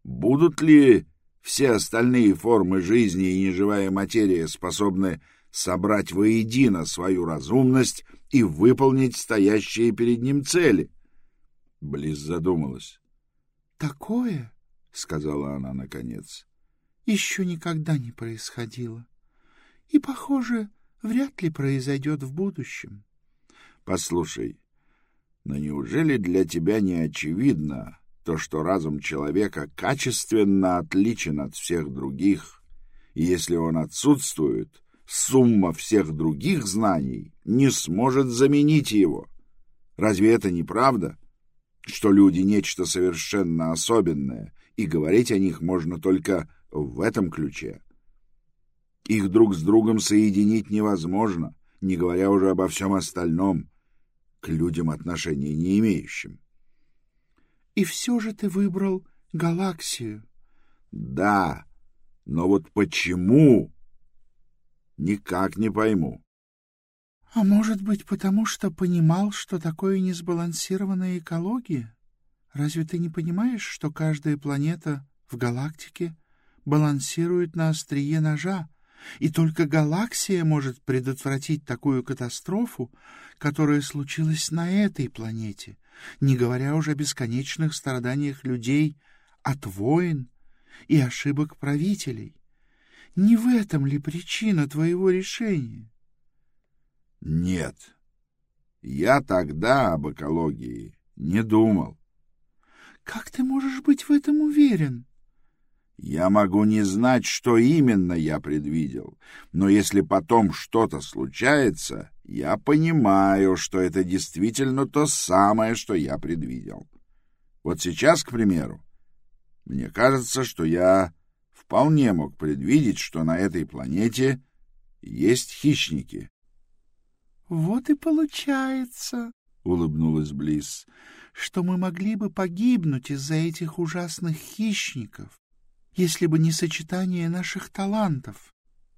Будут ли все остальные формы жизни и неживая материя способны собрать воедино свою разумность и выполнить стоящие перед ним цели? Близ задумалась. «Такое, — сказала она наконец, — еще никогда не происходило. И, похоже, вряд ли произойдет в будущем. Послушай, но неужели для тебя не очевидно то, что разум человека качественно отличен от всех других, и если он отсутствует, сумма всех других знаний не сможет заменить его? Разве это не правда, что люди — нечто совершенно особенное, и говорить о них можно только в этом ключе? Их друг с другом соединить невозможно, не говоря уже обо всем остальном — к людям отношения не имеющим. — И все же ты выбрал галаксию. — Да, но вот почему? Никак не пойму. — А может быть, потому что понимал, что такое несбалансированная экология? Разве ты не понимаешь, что каждая планета в галактике балансирует на острие ножа, и только галаксия может предотвратить такую катастрофу, которая случилась на этой планете, не говоря уже о бесконечных страданиях людей от войн и ошибок правителей. Не в этом ли причина твоего решения? Нет. Я тогда об экологии не думал. Как ты можешь быть в этом уверен? Я могу не знать, что именно я предвидел, но если потом что-то случается, я понимаю, что это действительно то самое, что я предвидел. Вот сейчас, к примеру, мне кажется, что я вполне мог предвидеть, что на этой планете есть хищники. — Вот и получается, — улыбнулась Близ, — что мы могли бы погибнуть из-за этих ужасных хищников если бы не сочетание наших талантов,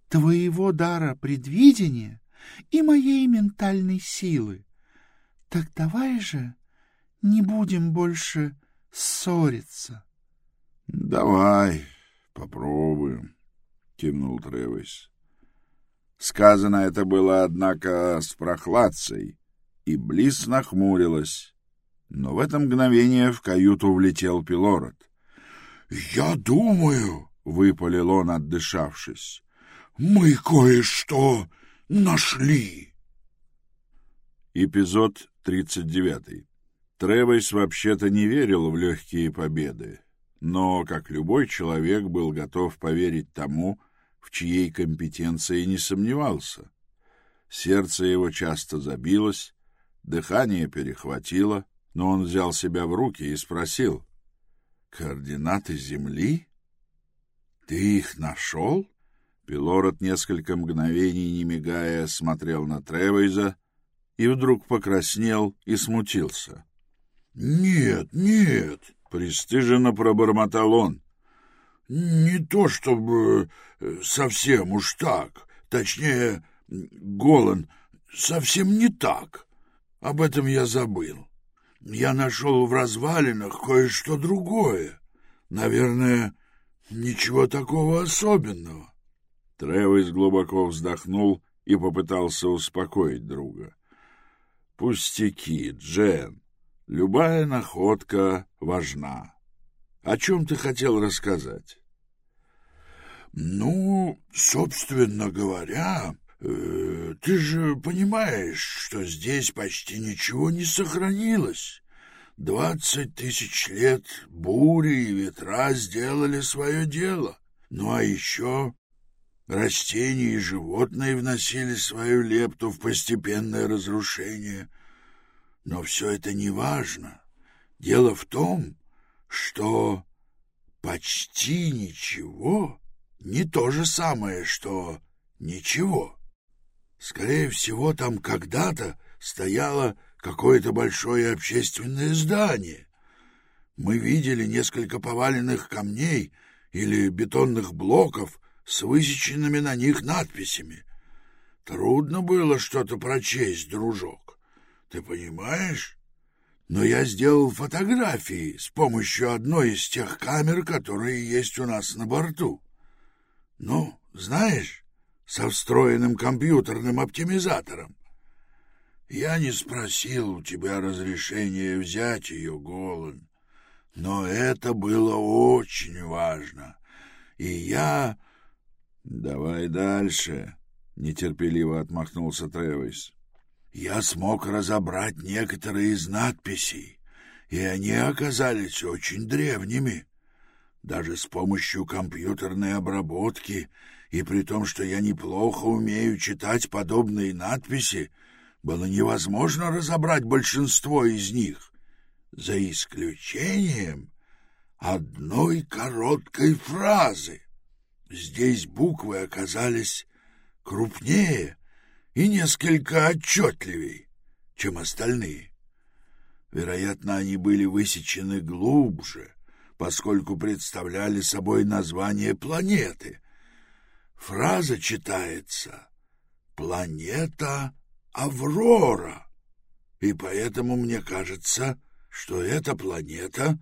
твоего дара предвидения и моей ментальной силы. Так давай же не будем больше ссориться. — Давай, попробуем, — кивнул Тревис. Сказано это было, однако, с прохладцей, и Близ нахмурилась. Но в это мгновение в каюту влетел Пилород. «Я думаю», — выпалил он, отдышавшись, — «мы кое-что нашли». Эпизод тридцать девятый. Тревойс вообще-то не верил в легкие победы, но, как любой человек, был готов поверить тому, в чьей компетенции не сомневался. Сердце его часто забилось, дыхание перехватило, но он взял себя в руки и спросил, Координаты Земли? Ты их нашел? Пилород несколько мгновений, не мигая, смотрел на Тревейза и вдруг покраснел и смутился. — Нет, нет, — пристыженно пробормотал он. — Не то чтобы э, совсем уж так. Точнее, Голан совсем не так. Об этом я забыл. Я нашел в развалинах кое-что другое. Наверное, ничего такого особенного. Тревис глубоко вздохнул и попытался успокоить друга. «Пустяки, Джен. Любая находка важна. О чем ты хотел рассказать?» «Ну, собственно говоря, ты же понимаешь, что здесь почти ничего не сохранилось. Двадцать тысяч лет бури и ветра сделали свое дело. Ну а еще растения и животные вносили свою лепту в постепенное разрушение. Но все это не важно. Дело в том, что почти ничего не то же самое, что ничего. Скорее всего, там когда-то стояло какое-то большое общественное здание. Мы видели несколько поваленных камней или бетонных блоков с высеченными на них надписями. Трудно было что-то прочесть, дружок. Ты понимаешь? Но я сделал фотографии с помощью одной из тех камер, которые есть у нас на борту. Ну, знаешь, со встроенным компьютерным оптимизатором. Я не спросил у тебя разрешения взять ее, Голан, но это было очень важно. И я... — Давай дальше, — нетерпеливо отмахнулся Тревис. Я смог разобрать некоторые из надписей, и они оказались очень древними. Даже с помощью компьютерной обработки, и при том, что я неплохо умею читать подобные надписи, было невозможно разобрать большинство из них, за исключением одной короткой фразы. Здесь буквы оказались крупнее и несколько отчетливей, чем остальные. Вероятно, они были высечены глубже, поскольку представляли собой название планеты. Фраза читается «Планета Аврора», и поэтому мне кажется, что эта планета,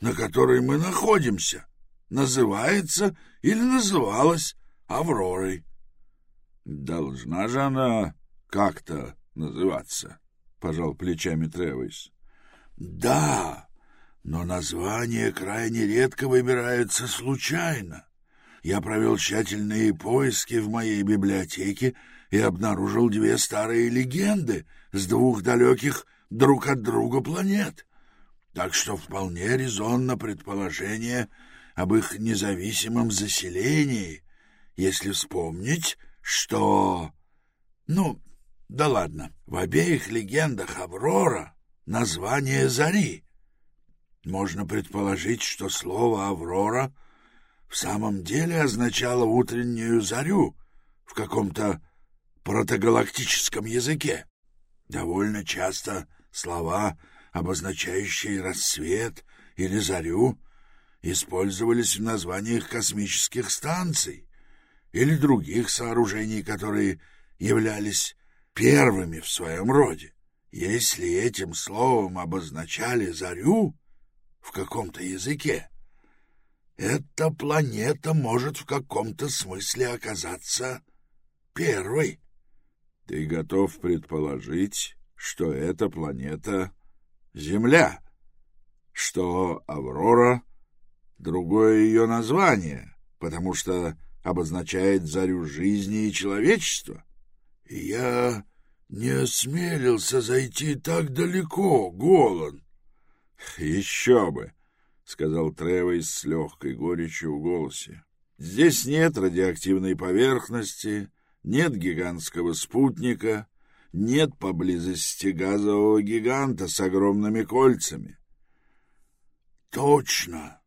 на которой мы находимся, называется или называлась Авророй. «Должна же она как-то называться», — пожал плечами Тревис. «Да, но названия крайне редко выбираются случайно. Я провел тщательные поиски в моей библиотеке и обнаружил две старые легенды с двух далеких друг от друга планет. Так что вполне резонно предположение об их независимом заселении, если вспомнить, что... Ну, да ладно, в обеих легендах Аврора — название зари. Можно предположить, что слово «Аврора» в самом деле означало утреннюю зарю в каком-то протогалактическом языке. Довольно часто слова, обозначающие рассвет или зарю, использовались в названиях космических станций или других сооружений, которые являлись первыми в своем роде. Если этим словом обозначали зарю в каком-то языке, эта планета может в каком-то смысле оказаться первой. Ты готов предположить, что эта планета — Земля, что Аврора — другое ее название, потому что обозначает зарю жизни и человечества. Я не осмелился зайти так далеко, Голан. — Еще бы, — сказал Тревейс с легкой горечью в голосе. — Здесь нет радиоактивной поверхности, нет гигантского спутника, нет поблизости газового гиганта с огромными кольцами. — Точно,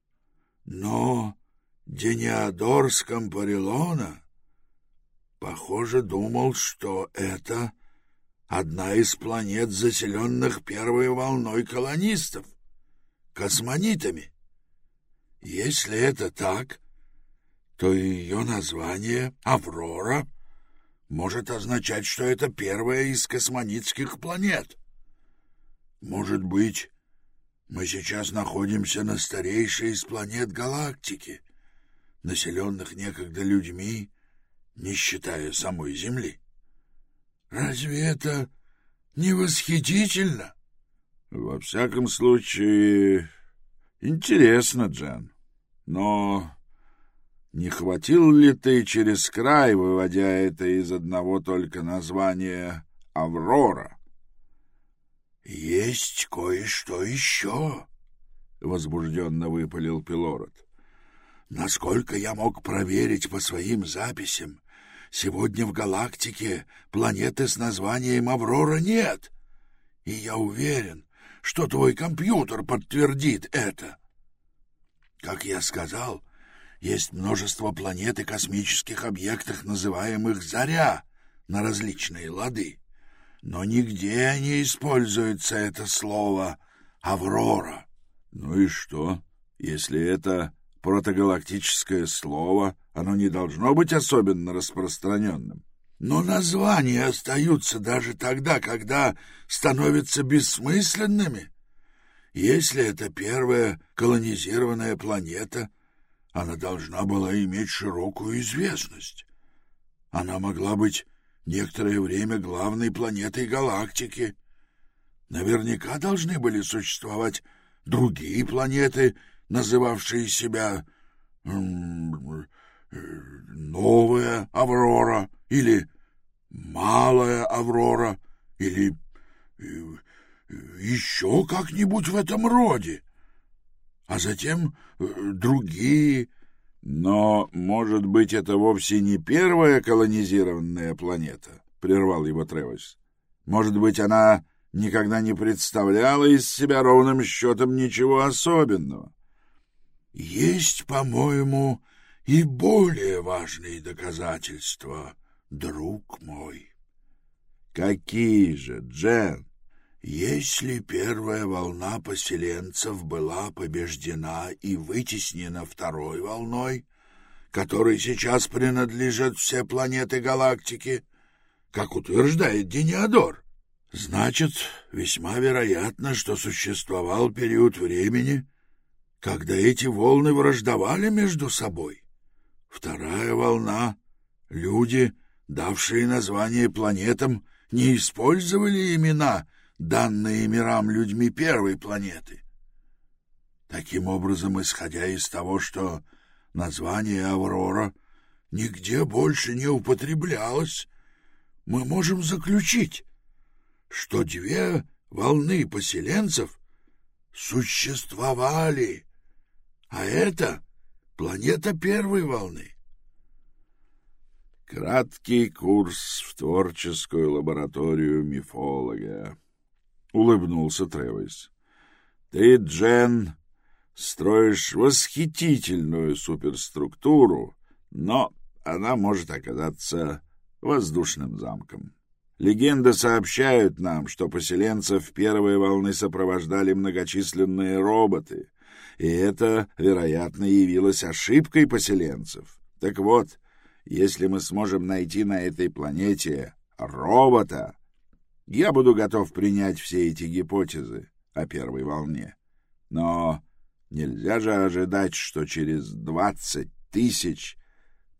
но Дениадор Скампареллона, похоже, думал, что это одна из планет, заселенных первой волной колонистов, космонитами. Если это так, то ее название «Аврора» может означать, что это первая из космонитских планет. Может быть, мы сейчас находимся на старейшей из планет галактики — населенных некогда людьми, не считая самой Земли. Разве это не восхитительно? Во всяком случае, интересно, Джен. Но Не хватил ли ты через край, выводя это из одного только названия «Аврора»? — Есть кое-что еще, — возбужденно выпалил Пилород. — Насколько я мог проверить по своим записям, сегодня в галактике планеты с названием «Аврора» нет. И я уверен, что твой компьютер подтвердит это. Как я сказал, есть множество планет и космических объектов, называемых «Заря», на различные лады. Но нигде не используется это слово «Аврора». Ну и что, если это протогалактическое слово, оно не должно быть особенно распространенным? Но названия остаются даже тогда, когда становятся бессмысленными. Если это первая колонизированная планета, она должна была иметь широкую известность. Она могла быть некоторое время главной планетой галактики. Наверняка должны были существовать другие планеты, называвшие себя «Новая Аврора» или «Малая Аврора» или э, еще как-нибудь в этом роде. А затем э, другие... Но, может быть, это вовсе не первая колонизированная планета, — прервал его Тревис. Может быть, она никогда не представляла из себя ровным счетом ничего особенного. Есть, по-моему, и более важные доказательства, друг мой. Какие же, Джен? Если первая волна поселенцев была побеждена и вытеснена второй волной, которой сейчас принадлежат все планеты галактики, как утверждает Дениадор, значит, весьма вероятно, что существовал период времени, когда эти волны враждовали между собой. Вторая волна — люди, давшие название планетам, не использовали имена — данные мирам людьми первой планеты. Таким образом, исходя из того, что название «Аврора» нигде больше не употреблялось, мы можем заключить, что две волны поселенцев существовали, а это планета первой волны. Краткий курс в творческую лабораторию мифолога. — улыбнулся Тревис. — Ты, Джен, строишь восхитительную суперструктуру, но она может оказаться воздушным замком. Легенды сообщают нам, что поселенцев первой волны сопровождали многочисленные роботы, и это, вероятно, явилось ошибкой поселенцев. Так вот, если мы сможем найти на этой планете робота, я буду готов принять все эти гипотезы о первой волне. Но нельзя же ожидать, что через двадцать тысяч...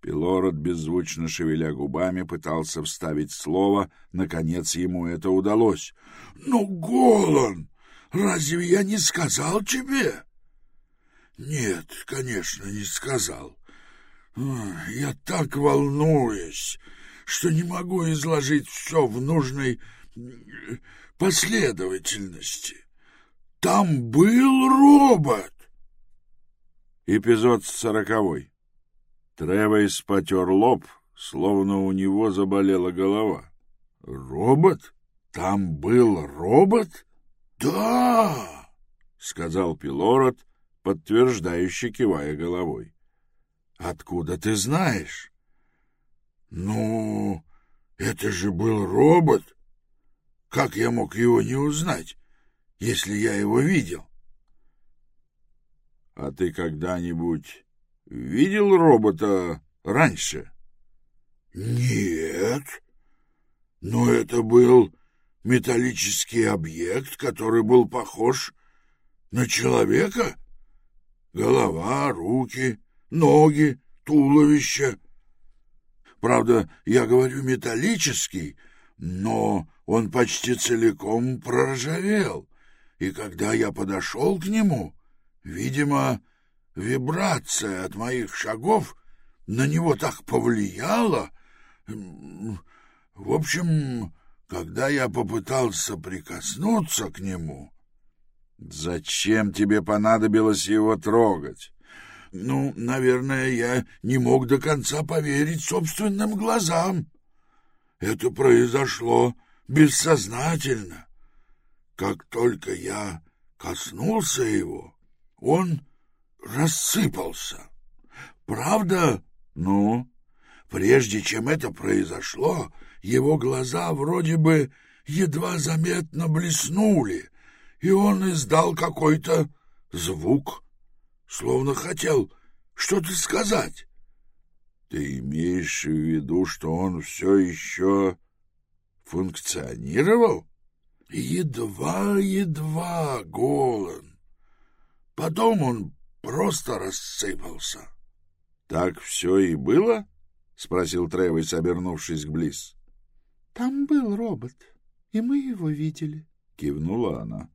Пилород, беззвучно шевеля губами, пытался вставить слово. Наконец ему это удалось. — Ну, Голан, разве я не сказал тебе? — Нет, конечно, не сказал. Я так волнуюсь, что не могу изложить все в нужной последовательности. Там был робот. Эпизод сороковой. Тревейс потер лоб, словно у него заболела голова. «Робот? Там был робот?» «Да!» — сказал Пилород, подтверждающе кивая головой. «Откуда ты знаешь?» «Ну, это же был робот!» Как я мог его не узнать, если я его видел? — А ты когда-нибудь видел робота раньше? — Нет. Но это был металлический объект, который был похож на человека. Голова, руки, ноги, туловище. Правда, я говорю металлический, но он почти целиком проржавел, и когда я подошел к нему, видимо, вибрация от моих шагов на него так повлияло. В общем, когда я попытался прикоснуться к нему... Зачем тебе понадобилось его трогать? Ну, наверное, я не мог до конца поверить собственным глазам. Это произошло бессознательно. Как только я коснулся его, он рассыпался. Правда? Ну, прежде чем это произошло, его глаза вроде бы едва заметно блеснули, и он издал какой-то звук, словно хотел что-то сказать. Ты имеешь в виду, что он все еще функционировал? Едва-едва голан. Потом он просто рассыпался. — Так все и было? — спросил Тревис, обернувшись к Близ. — Там был робот, и мы его видели, — кивнула она.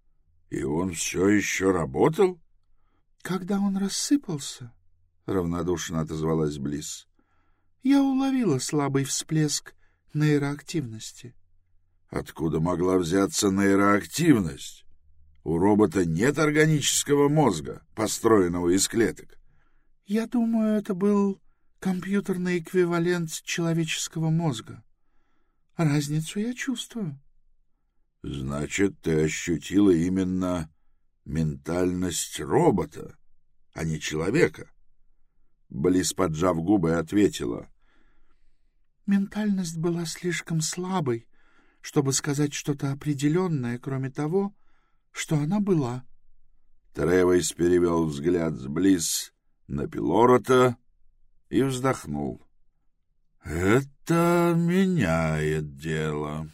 — И он все еще работал? — Когда он рассыпался, — равнодушно отозвалась Близ, — я уловила слабый всплеск нейроактивности. Откуда могла взяться нейроактивность? У робота нет органического мозга, построенного из клеток. Я думаю, это был компьютерный эквивалент человеческого мозга. Разницу я чувствую. Значит, ты ощутила именно ментальность робота, а не человека. Близ, поджав губы, ответила. Ментальность была слишком слабой, чтобы сказать что-то определенное, кроме того, что она была. Тревойс перевел взгляд с Близ на Пилорота и вздохнул. — Это меняет дело.